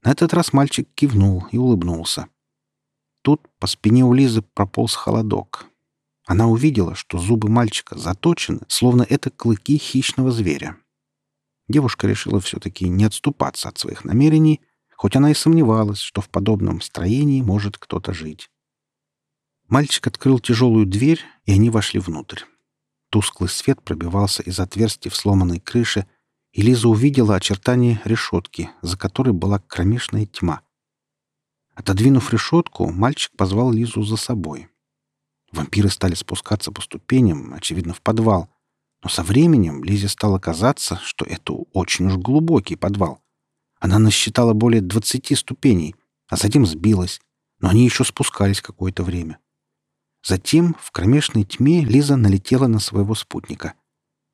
На этот раз мальчик кивнул и улыбнулся. Тут по спине у Лизы прополз холодок. Она увидела, что зубы мальчика заточены, словно это клыки хищного зверя. Девушка решила все-таки не отступаться от своих намерений, хоть она и сомневалась, что в подобном строении может кто-то жить. Мальчик открыл тяжелую дверь, и они вошли внутрь. Тусклый свет пробивался из отверстий в сломанной крыше, и Лиза увидела очертания решетки, за которой была кромешная тьма. Отодвинув решетку, мальчик позвал Лизу за собой. Вампиры стали спускаться по ступеням, очевидно, в подвал. Но со временем Лизе стало казаться, что это очень уж глубокий подвал. Она насчитала более двадцати ступеней, а затем сбилась, но они еще спускались какое-то время. Затем в кромешной тьме Лиза налетела на своего спутника.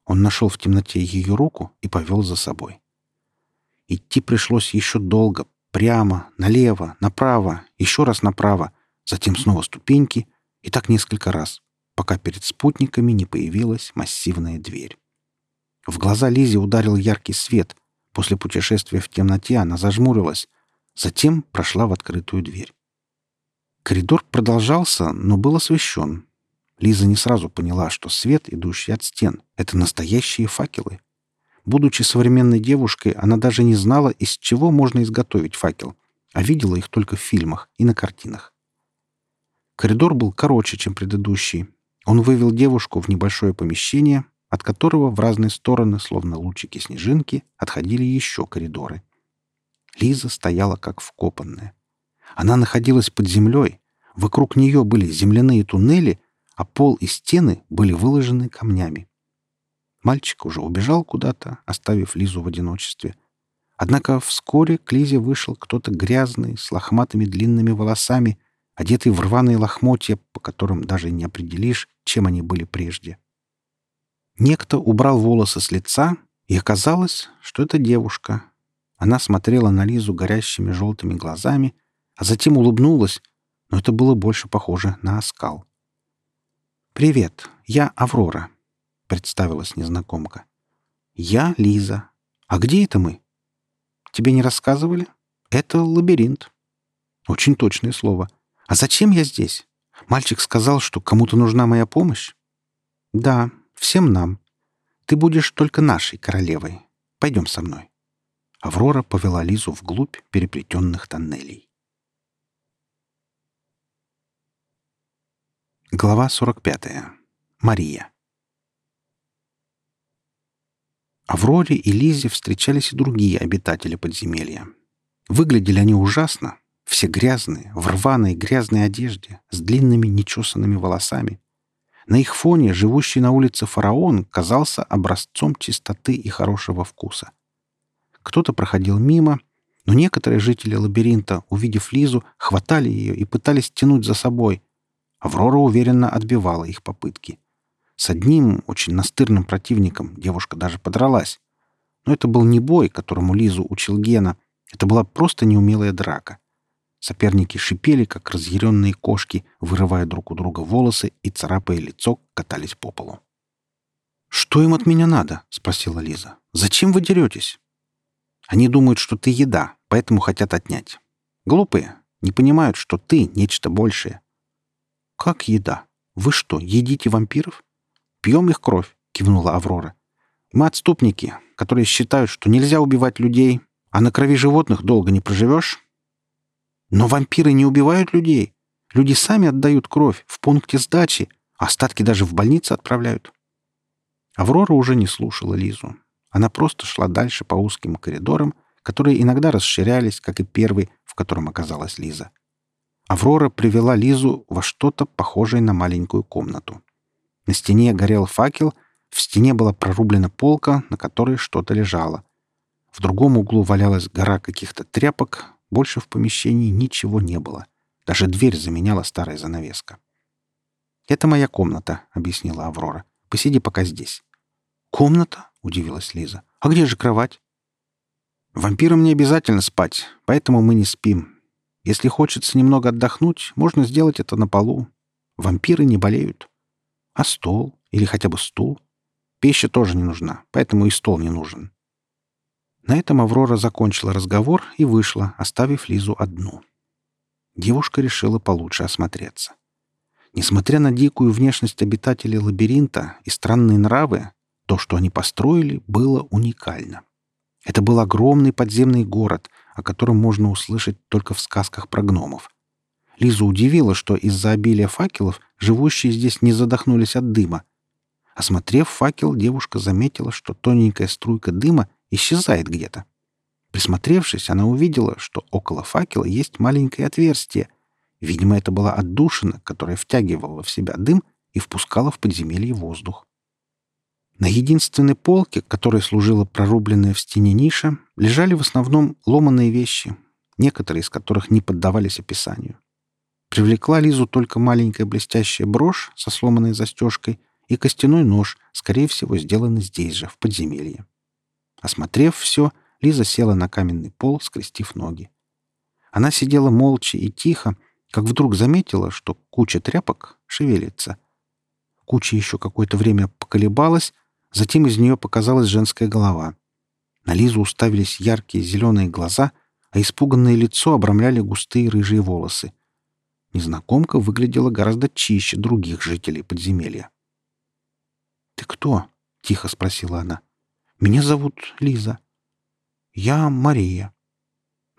Он нашел в темноте ее руку и повел за собой. Идти пришлось еще долго, прямо, налево, направо, еще раз направо, затем снова ступеньки, и так несколько раз, пока перед спутниками не появилась массивная дверь. В глаза Лизе ударил яркий свет. После путешествия в темноте она зажмурилась, затем прошла в открытую дверь. Коридор продолжался, но был освещен. Лиза не сразу поняла, что свет, идущий от стен, — это настоящие факелы. Будучи современной девушкой, она даже не знала, из чего можно изготовить факел, а видела их только в фильмах и на картинах. Коридор был короче, чем предыдущий. Он вывел девушку в небольшое помещение, от которого в разные стороны, словно лучики снежинки, отходили еще коридоры. Лиза стояла как вкопанная. Она находилась под землей. Вокруг нее были земляные туннели, а пол и стены были выложены камнями. Мальчик уже убежал куда-то, оставив Лизу в одиночестве. Однако вскоре к Лизе вышел кто-то грязный, с лохматыми длинными волосами, одетый в рваные лохмотья, по которым даже не определишь, чем они были прежде. Некто убрал волосы с лица, и оказалось, что это девушка. Она смотрела на Лизу горящими желтыми глазами — а затем улыбнулась, но это было больше похоже на оскал. «Привет, я Аврора», — представилась незнакомка. «Я Лиза. А где это мы?» «Тебе не рассказывали? Это лабиринт». «Очень точное слово. А зачем я здесь? Мальчик сказал, что кому-то нужна моя помощь?» «Да, всем нам. Ты будешь только нашей королевой. Пойдем со мной». Аврора повела Лизу вглубь переплетенных тоннелей. Глава 45. Мария. Авроре и Лизе встречались и другие обитатели подземелья. Выглядели они ужасно, все грязные, в рваной грязной одежде, с длинными нечесанными волосами. На их фоне живущий на улице фараон казался образцом чистоты и хорошего вкуса. Кто-то проходил мимо, но некоторые жители лабиринта, увидев Лизу, хватали ее и пытались тянуть за собой, Аврора уверенно отбивала их попытки. С одним очень настырным противником девушка даже подралась. Но это был не бой, которому Лизу учил Гена. Это была просто неумелая драка. Соперники шипели, как разъяренные кошки, вырывая друг у друга волосы и, царапая лицо, катались по полу. «Что им от меня надо?» — спросила Лиза. «Зачем вы деретесь?» «Они думают, что ты еда, поэтому хотят отнять. Глупые, не понимают, что ты — нечто большее. «Как еда? Вы что, едите вампиров?» «Пьем их кровь», — кивнула Аврора. «Мы отступники, которые считают, что нельзя убивать людей, а на крови животных долго не проживешь». «Но вампиры не убивают людей. Люди сами отдают кровь в пункте сдачи, остатки даже в больнице отправляют». Аврора уже не слушала Лизу. Она просто шла дальше по узким коридорам, которые иногда расширялись, как и первый, в котором оказалась Лиза. Аврора привела Лизу во что-то похожее на маленькую комнату. На стене горел факел, в стене была прорублена полка, на которой что-то лежало. В другом углу валялась гора каких-то тряпок, больше в помещении ничего не было. Даже дверь заменяла старая занавеска. «Это моя комната», — объяснила Аврора. «Посиди пока здесь». «Комната?» — удивилась Лиза. «А где же кровать?» «Вампирам не обязательно спать, поэтому мы не спим. Если хочется немного отдохнуть, можно сделать это на полу. Вампиры не болеют. А стол? Или хотя бы стул? Пища тоже не нужна, поэтому и стол не нужен. На этом Аврора закончила разговор и вышла, оставив Лизу одну. Девушка решила получше осмотреться. Несмотря на дикую внешность обитателей лабиринта и странные нравы, то, что они построили, было уникально. Это был огромный подземный город, о котором можно услышать только в сказках про гномов. Лизу удивило, что из-за обилия факелов живущие здесь не задохнулись от дыма. Осмотрев факел, девушка заметила, что тоненькая струйка дыма исчезает где-то. Присмотревшись, она увидела, что около факела есть маленькое отверстие, Видимо, это была отдушина, которая втягивала в себя дым и впускала в подземелье воздух. На единственной полке, которой служила прорубленная в стене ниша, лежали в основном ломаные вещи, некоторые из которых не поддавались описанию. Привлекла Лизу только маленькая блестящая брошь со сломанной застежкой и костяной нож, скорее всего, сделанный здесь же, в подземелье. Осмотрев все, Лиза села на каменный пол, скрестив ноги. Она сидела молча и тихо, как вдруг заметила, что куча тряпок шевелится. Куча еще какое-то время поколебалась, затем из нее показалась женская голова. На Лизу уставились яркие зеленые глаза, а испуганное лицо обрамляли густые рыжие волосы. Незнакомка выглядела гораздо чище других жителей подземелья. «Ты кто?» — тихо спросила она. «Меня зовут Лиза. Я Мария».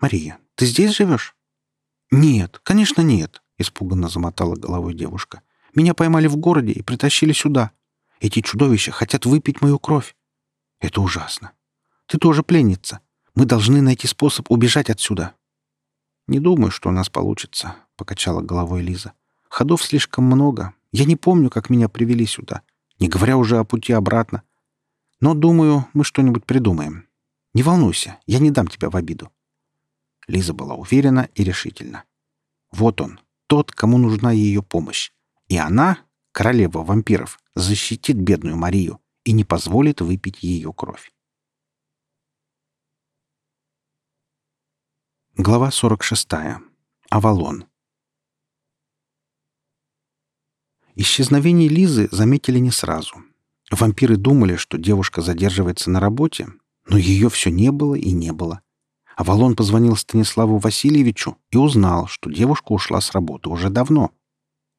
«Мария, ты здесь живешь?» «Нет, конечно, нет», — испуганно замотала головой девушка. «Меня поймали в городе и притащили сюда. Эти чудовища хотят выпить мою кровь. Это ужасно. Ты тоже пленница. Мы должны найти способ убежать отсюда». «Не думаю, что у нас получится», — покачала головой Лиза. «Ходов слишком много. Я не помню, как меня привели сюда, не говоря уже о пути обратно. Но, думаю, мы что-нибудь придумаем. Не волнуйся, я не дам тебя в обиду. Лиза была уверена и решительна. Вот он, тот, кому нужна ее помощь. И она, королева вампиров, защитит бедную Марию и не позволит выпить ее кровь. Глава 46. Авалон. Исчезновение Лизы заметили не сразу. Вампиры думали, что девушка задерживается на работе, но ее все не было и не было. Авалон позвонил Станиславу Васильевичу и узнал, что девушка ушла с работы уже давно.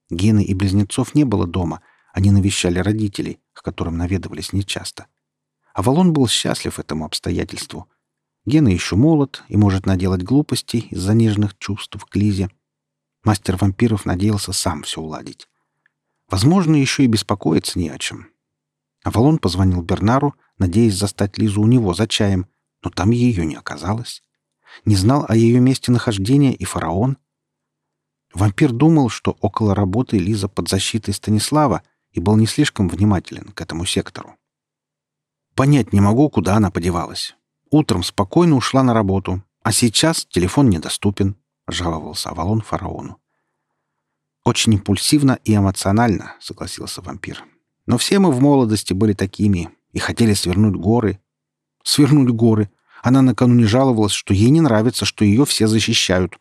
Гены и близнецов не было дома, они навещали родителей, к которым наведывались нечасто. Авалон был счастлив этому обстоятельству. Гена еще молод и может наделать глупостей из-за нежных чувств к Лизе. Мастер вампиров надеялся сам все уладить. Возможно, еще и беспокоиться не о чем. Авалон позвонил Бернару, надеясь застать Лизу у него за чаем, но там ее не оказалось. Не знал о ее месте нахождения и фараон. Вампир думал, что около работы Лиза под защитой Станислава и был не слишком внимателен к этому сектору. Понять не могу, куда она подевалась. Утром спокойно ушла на работу, а сейчас телефон недоступен, — жаловался Авалон фараону. «Очень импульсивно и эмоционально», — согласился вампир. «Но все мы в молодости были такими и хотели свернуть горы». «Свернуть горы? Она накануне жаловалась, что ей не нравится, что ее все защищают.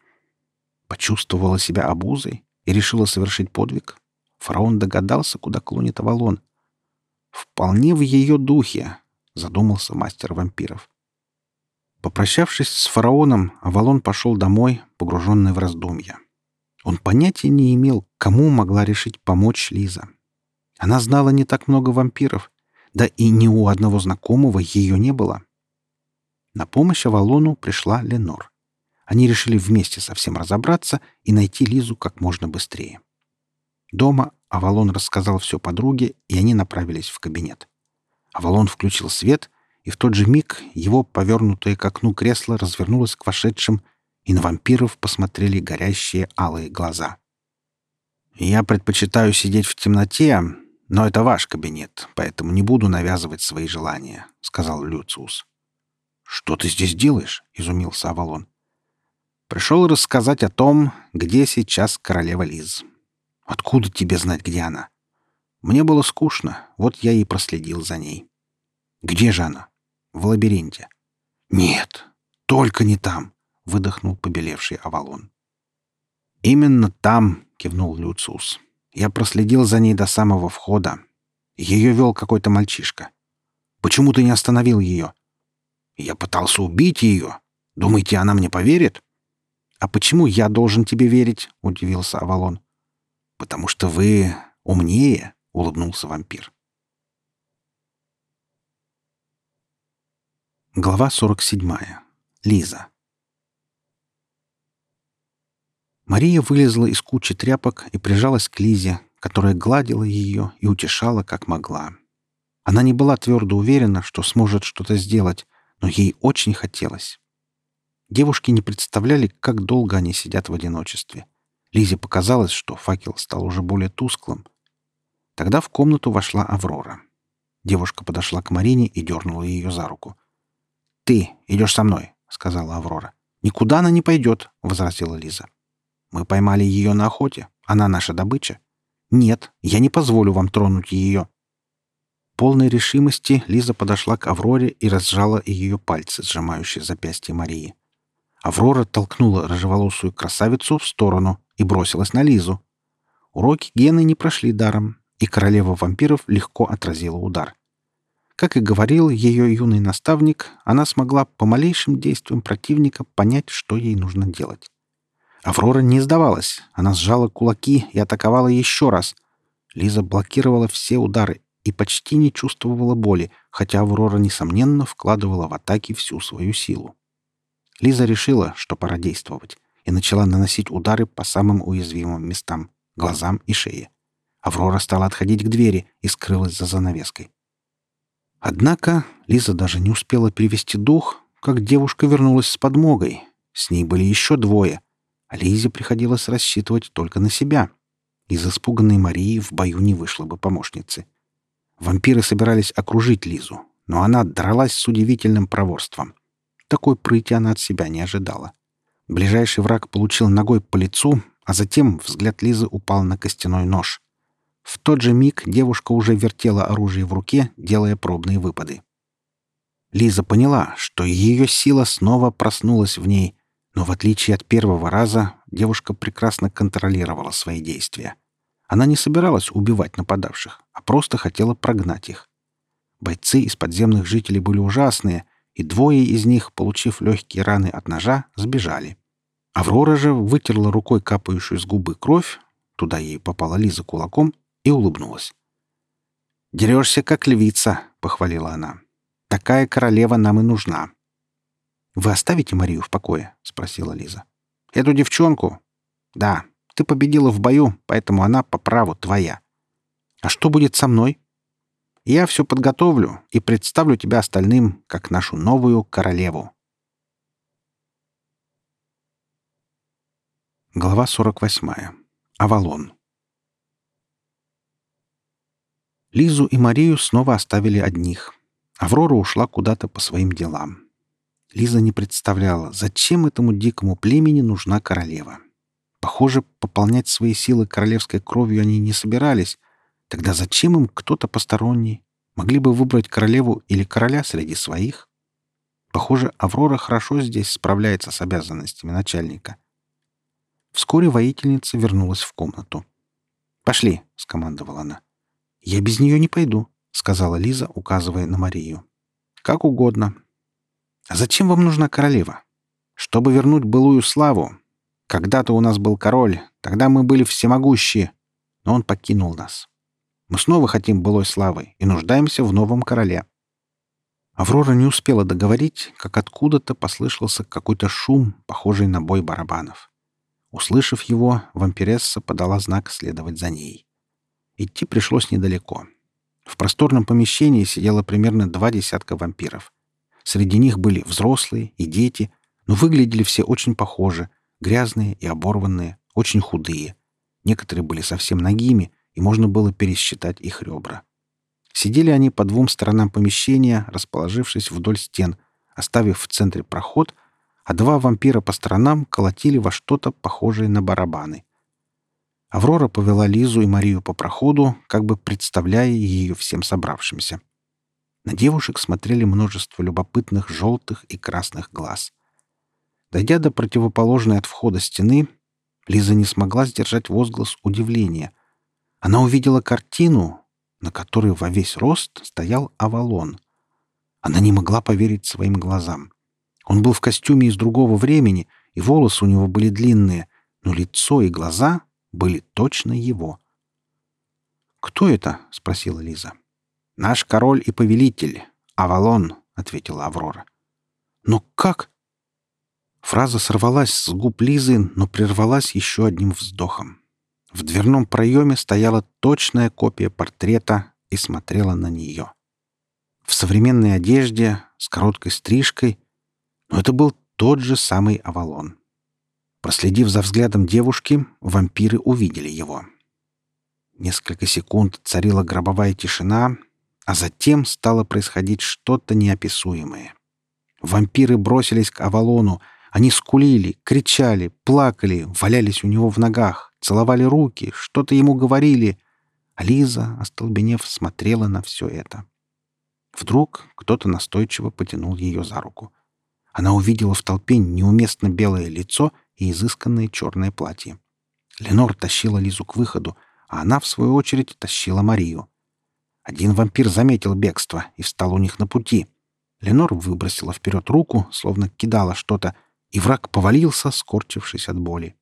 Почувствовала себя обузой и решила совершить подвиг. Фараон догадался, куда клонит Авалон. «Вполне в ее духе», — задумался мастер вампиров. Попрощавшись с фараоном, Авалон пошел домой, погруженный в раздумья. Он понятия не имел, кому могла решить помочь Лиза. Она знала не так много вампиров, да и ни у одного знакомого ее не было. На помощь Авалону пришла Ленор. Они решили вместе совсем разобраться и найти Лизу как можно быстрее. Дома Авалон рассказал все подруге, и они направились в кабинет. Авалон включил свет, и в тот же миг его повернутое к окну кресло развернулось к вошедшим, и на вампиров посмотрели горящие алые глаза. «Я предпочитаю сидеть в темноте, но это ваш кабинет, поэтому не буду навязывать свои желания», — сказал Люциус. «Что ты здесь делаешь?» — изумился Авалон. «Пришел рассказать о том, где сейчас королева Лиз. Откуда тебе знать, где она? Мне было скучно, вот я и проследил за ней. Где же она? В лабиринте. Нет, только не там, — выдохнул побелевший Авалон. Именно там, — кивнул Люциус. Я проследил за ней до самого входа. Ее вел какой-то мальчишка. Почему ты не остановил ее? Я пытался убить ее. Думаете, она мне поверит? А почему я должен тебе верить? удивился Авалон. Потому что вы умнее, улыбнулся вампир. Глава 47. Лиза. Мария вылезла из кучи тряпок и прижалась к Лизе, которая гладила ее и утешала, как могла. Она не была твердо уверена, что сможет что-то сделать, но ей очень хотелось. Девушки не представляли, как долго они сидят в одиночестве. Лизе показалось, что факел стал уже более тусклым. Тогда в комнату вошла Аврора. Девушка подошла к Марине и дернула ее за руку. «Ты идешь со мной», — сказала Аврора. «Никуда она не пойдет», — возразила Лиза. «Мы поймали ее на охоте. Она наша добыча». «Нет, я не позволю вам тронуть ее». Полной решимости Лиза подошла к Авроре и разжала ее пальцы, сжимающие запястье Марии. Аврора толкнула рыжеволосую красавицу в сторону и бросилась на Лизу. Уроки Гены не прошли даром, и королева вампиров легко отразила удар. Как и говорил ее юный наставник, она смогла по малейшим действиям противника понять, что ей нужно делать. Аврора не сдавалась. Она сжала кулаки и атаковала еще раз. Лиза блокировала все удары и почти не чувствовала боли, хотя Аврора, несомненно, вкладывала в атаки всю свою силу. Лиза решила, что пора действовать, и начала наносить удары по самым уязвимым местам — глазам и шее. Аврора стала отходить к двери и скрылась за занавеской. Однако Лиза даже не успела перевести дух, как девушка вернулась с подмогой. С ней были еще двое, а Лизе приходилось рассчитывать только на себя. Из испуганной Марии в бою не вышло бы помощницы. Вампиры собирались окружить Лизу, но она дралась с удивительным проворством. Такой прыти она от себя не ожидала. Ближайший враг получил ногой по лицу, а затем взгляд Лизы упал на костяной нож. В тот же миг девушка уже вертела оружие в руке, делая пробные выпады. Лиза поняла, что ее сила снова проснулась в ней, но в отличие от первого раза девушка прекрасно контролировала свои действия. Она не собиралась убивать нападавших, а просто хотела прогнать их. Бойцы из подземных жителей были ужасные, и двое из них, получив легкие раны от ножа, сбежали. Аврора же вытерла рукой капающую с губы кровь, туда ей попала Лиза кулаком и улыбнулась. «Дерешься, как львица», — похвалила она. «Такая королева нам и нужна». «Вы оставите Марию в покое?» — спросила Лиза. «Эту девчонку?» «Да, ты победила в бою, поэтому она по праву твоя». «А что будет со мной?» «Я все подготовлю и представлю тебя остальным, как нашу новую королеву». Глава 48. Авалон. Лизу и Марию снова оставили одних. Аврора ушла куда-то по своим делам. Лиза не представляла, зачем этому дикому племени нужна королева. Похоже, пополнять свои силы королевской кровью они не собирались. Тогда зачем им кто-то посторонний? Могли бы выбрать королеву или короля среди своих. Похоже, Аврора хорошо здесь справляется с обязанностями начальника. Вскоре воительница вернулась в комнату. «Пошли», — скомандовала она. «Я без нее не пойду», — сказала Лиза, указывая на Марию. «Как угодно. А зачем вам нужна королева? Чтобы вернуть былую славу. Когда-то у нас был король, тогда мы были всемогущие, но он покинул нас. Мы снова хотим былой славы и нуждаемся в новом короле». Аврора не успела договорить, как откуда-то послышался какой-то шум, похожий на бой барабанов. Услышав его, вампиресса подала знак следовать за ней. Идти пришлось недалеко. В просторном помещении сидело примерно два десятка вампиров. Среди них были взрослые и дети, но выглядели все очень похожи, грязные и оборванные, очень худые. Некоторые были совсем нагими, и можно было пересчитать их ребра. Сидели они по двум сторонам помещения, расположившись вдоль стен, оставив в центре проход, а два вампира по сторонам колотили во что-то похожее на барабаны. Аврора повела Лизу и Марию по проходу, как бы представляя ее всем собравшимся. На девушек смотрели множество любопытных желтых и красных глаз. Дойдя до противоположной от входа стены, Лиза не смогла сдержать возглас удивления. Она увидела картину, на которой во весь рост стоял Авалон. Она не могла поверить своим глазам. Он был в костюме из другого времени, и волосы у него были длинные, но лицо и глаза были точно его. «Кто это?» — спросила Лиза. «Наш король и повелитель, Авалон», — ответила Аврора. «Но как?» Фраза сорвалась с губ Лизы, но прервалась еще одним вздохом. В дверном проеме стояла точная копия портрета и смотрела на нее. В современной одежде, с короткой стрижкой, но это был тот же самый Авалон. Проследив за взглядом девушки, вампиры увидели его. Несколько секунд царила гробовая тишина, а затем стало происходить что-то неописуемое. Вампиры бросились к Авалону, они скулили, кричали, плакали, валялись у него в ногах, целовали руки, что-то ему говорили. А Лиза, остолбенев, смотрела на все это. Вдруг кто-то настойчиво потянул ее за руку. Она увидела в толпе неуместно белое лицо и изысканное черное платье. Ленор тащила Лизу к выходу, а она, в свою очередь, тащила Марию. Один вампир заметил бегство и встал у них на пути. Ленор выбросила вперед руку, словно кидала что-то, и враг повалился, скорчившись от боли.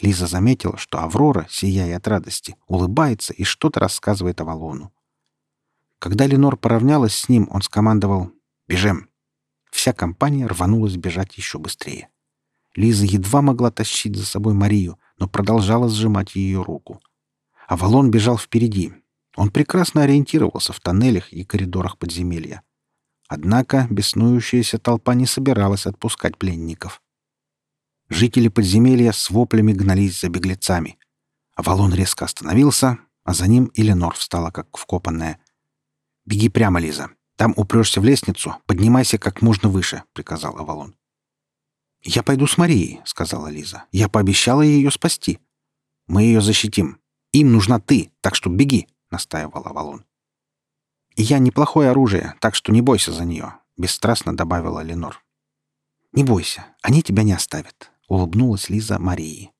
Лиза заметила, что Аврора, сияя от радости, улыбается и что-то рассказывает Авалону. Когда Ленор поравнялась с ним, он скомандовал «Бежим!». Вся компания рванулась бежать еще быстрее. Лиза едва могла тащить за собой Марию, но продолжала сжимать ее руку. Авалон бежал впереди. Он прекрасно ориентировался в тоннелях и коридорах подземелья. Однако беснующаяся толпа не собиралась отпускать пленников. Жители подземелья с воплями гнались за беглецами. Авалон резко остановился, а за ним Эленор встала как вкопанная. «Беги прямо, Лиза. Там упрешься в лестницу, поднимайся как можно выше», — приказал Авалон. «Я пойду с Марией», — сказала Лиза. «Я пообещала ее спасти. Мы ее защитим. Им нужна ты, так что беги», — настаивал Авалон. «Я неплохое оружие, так что не бойся за нее», — бесстрастно добавила Ленор. «Не бойся, они тебя не оставят», — улыбнулась Лиза Марии.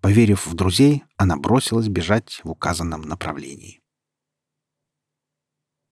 Поверив в друзей, она бросилась бежать в указанном направлении.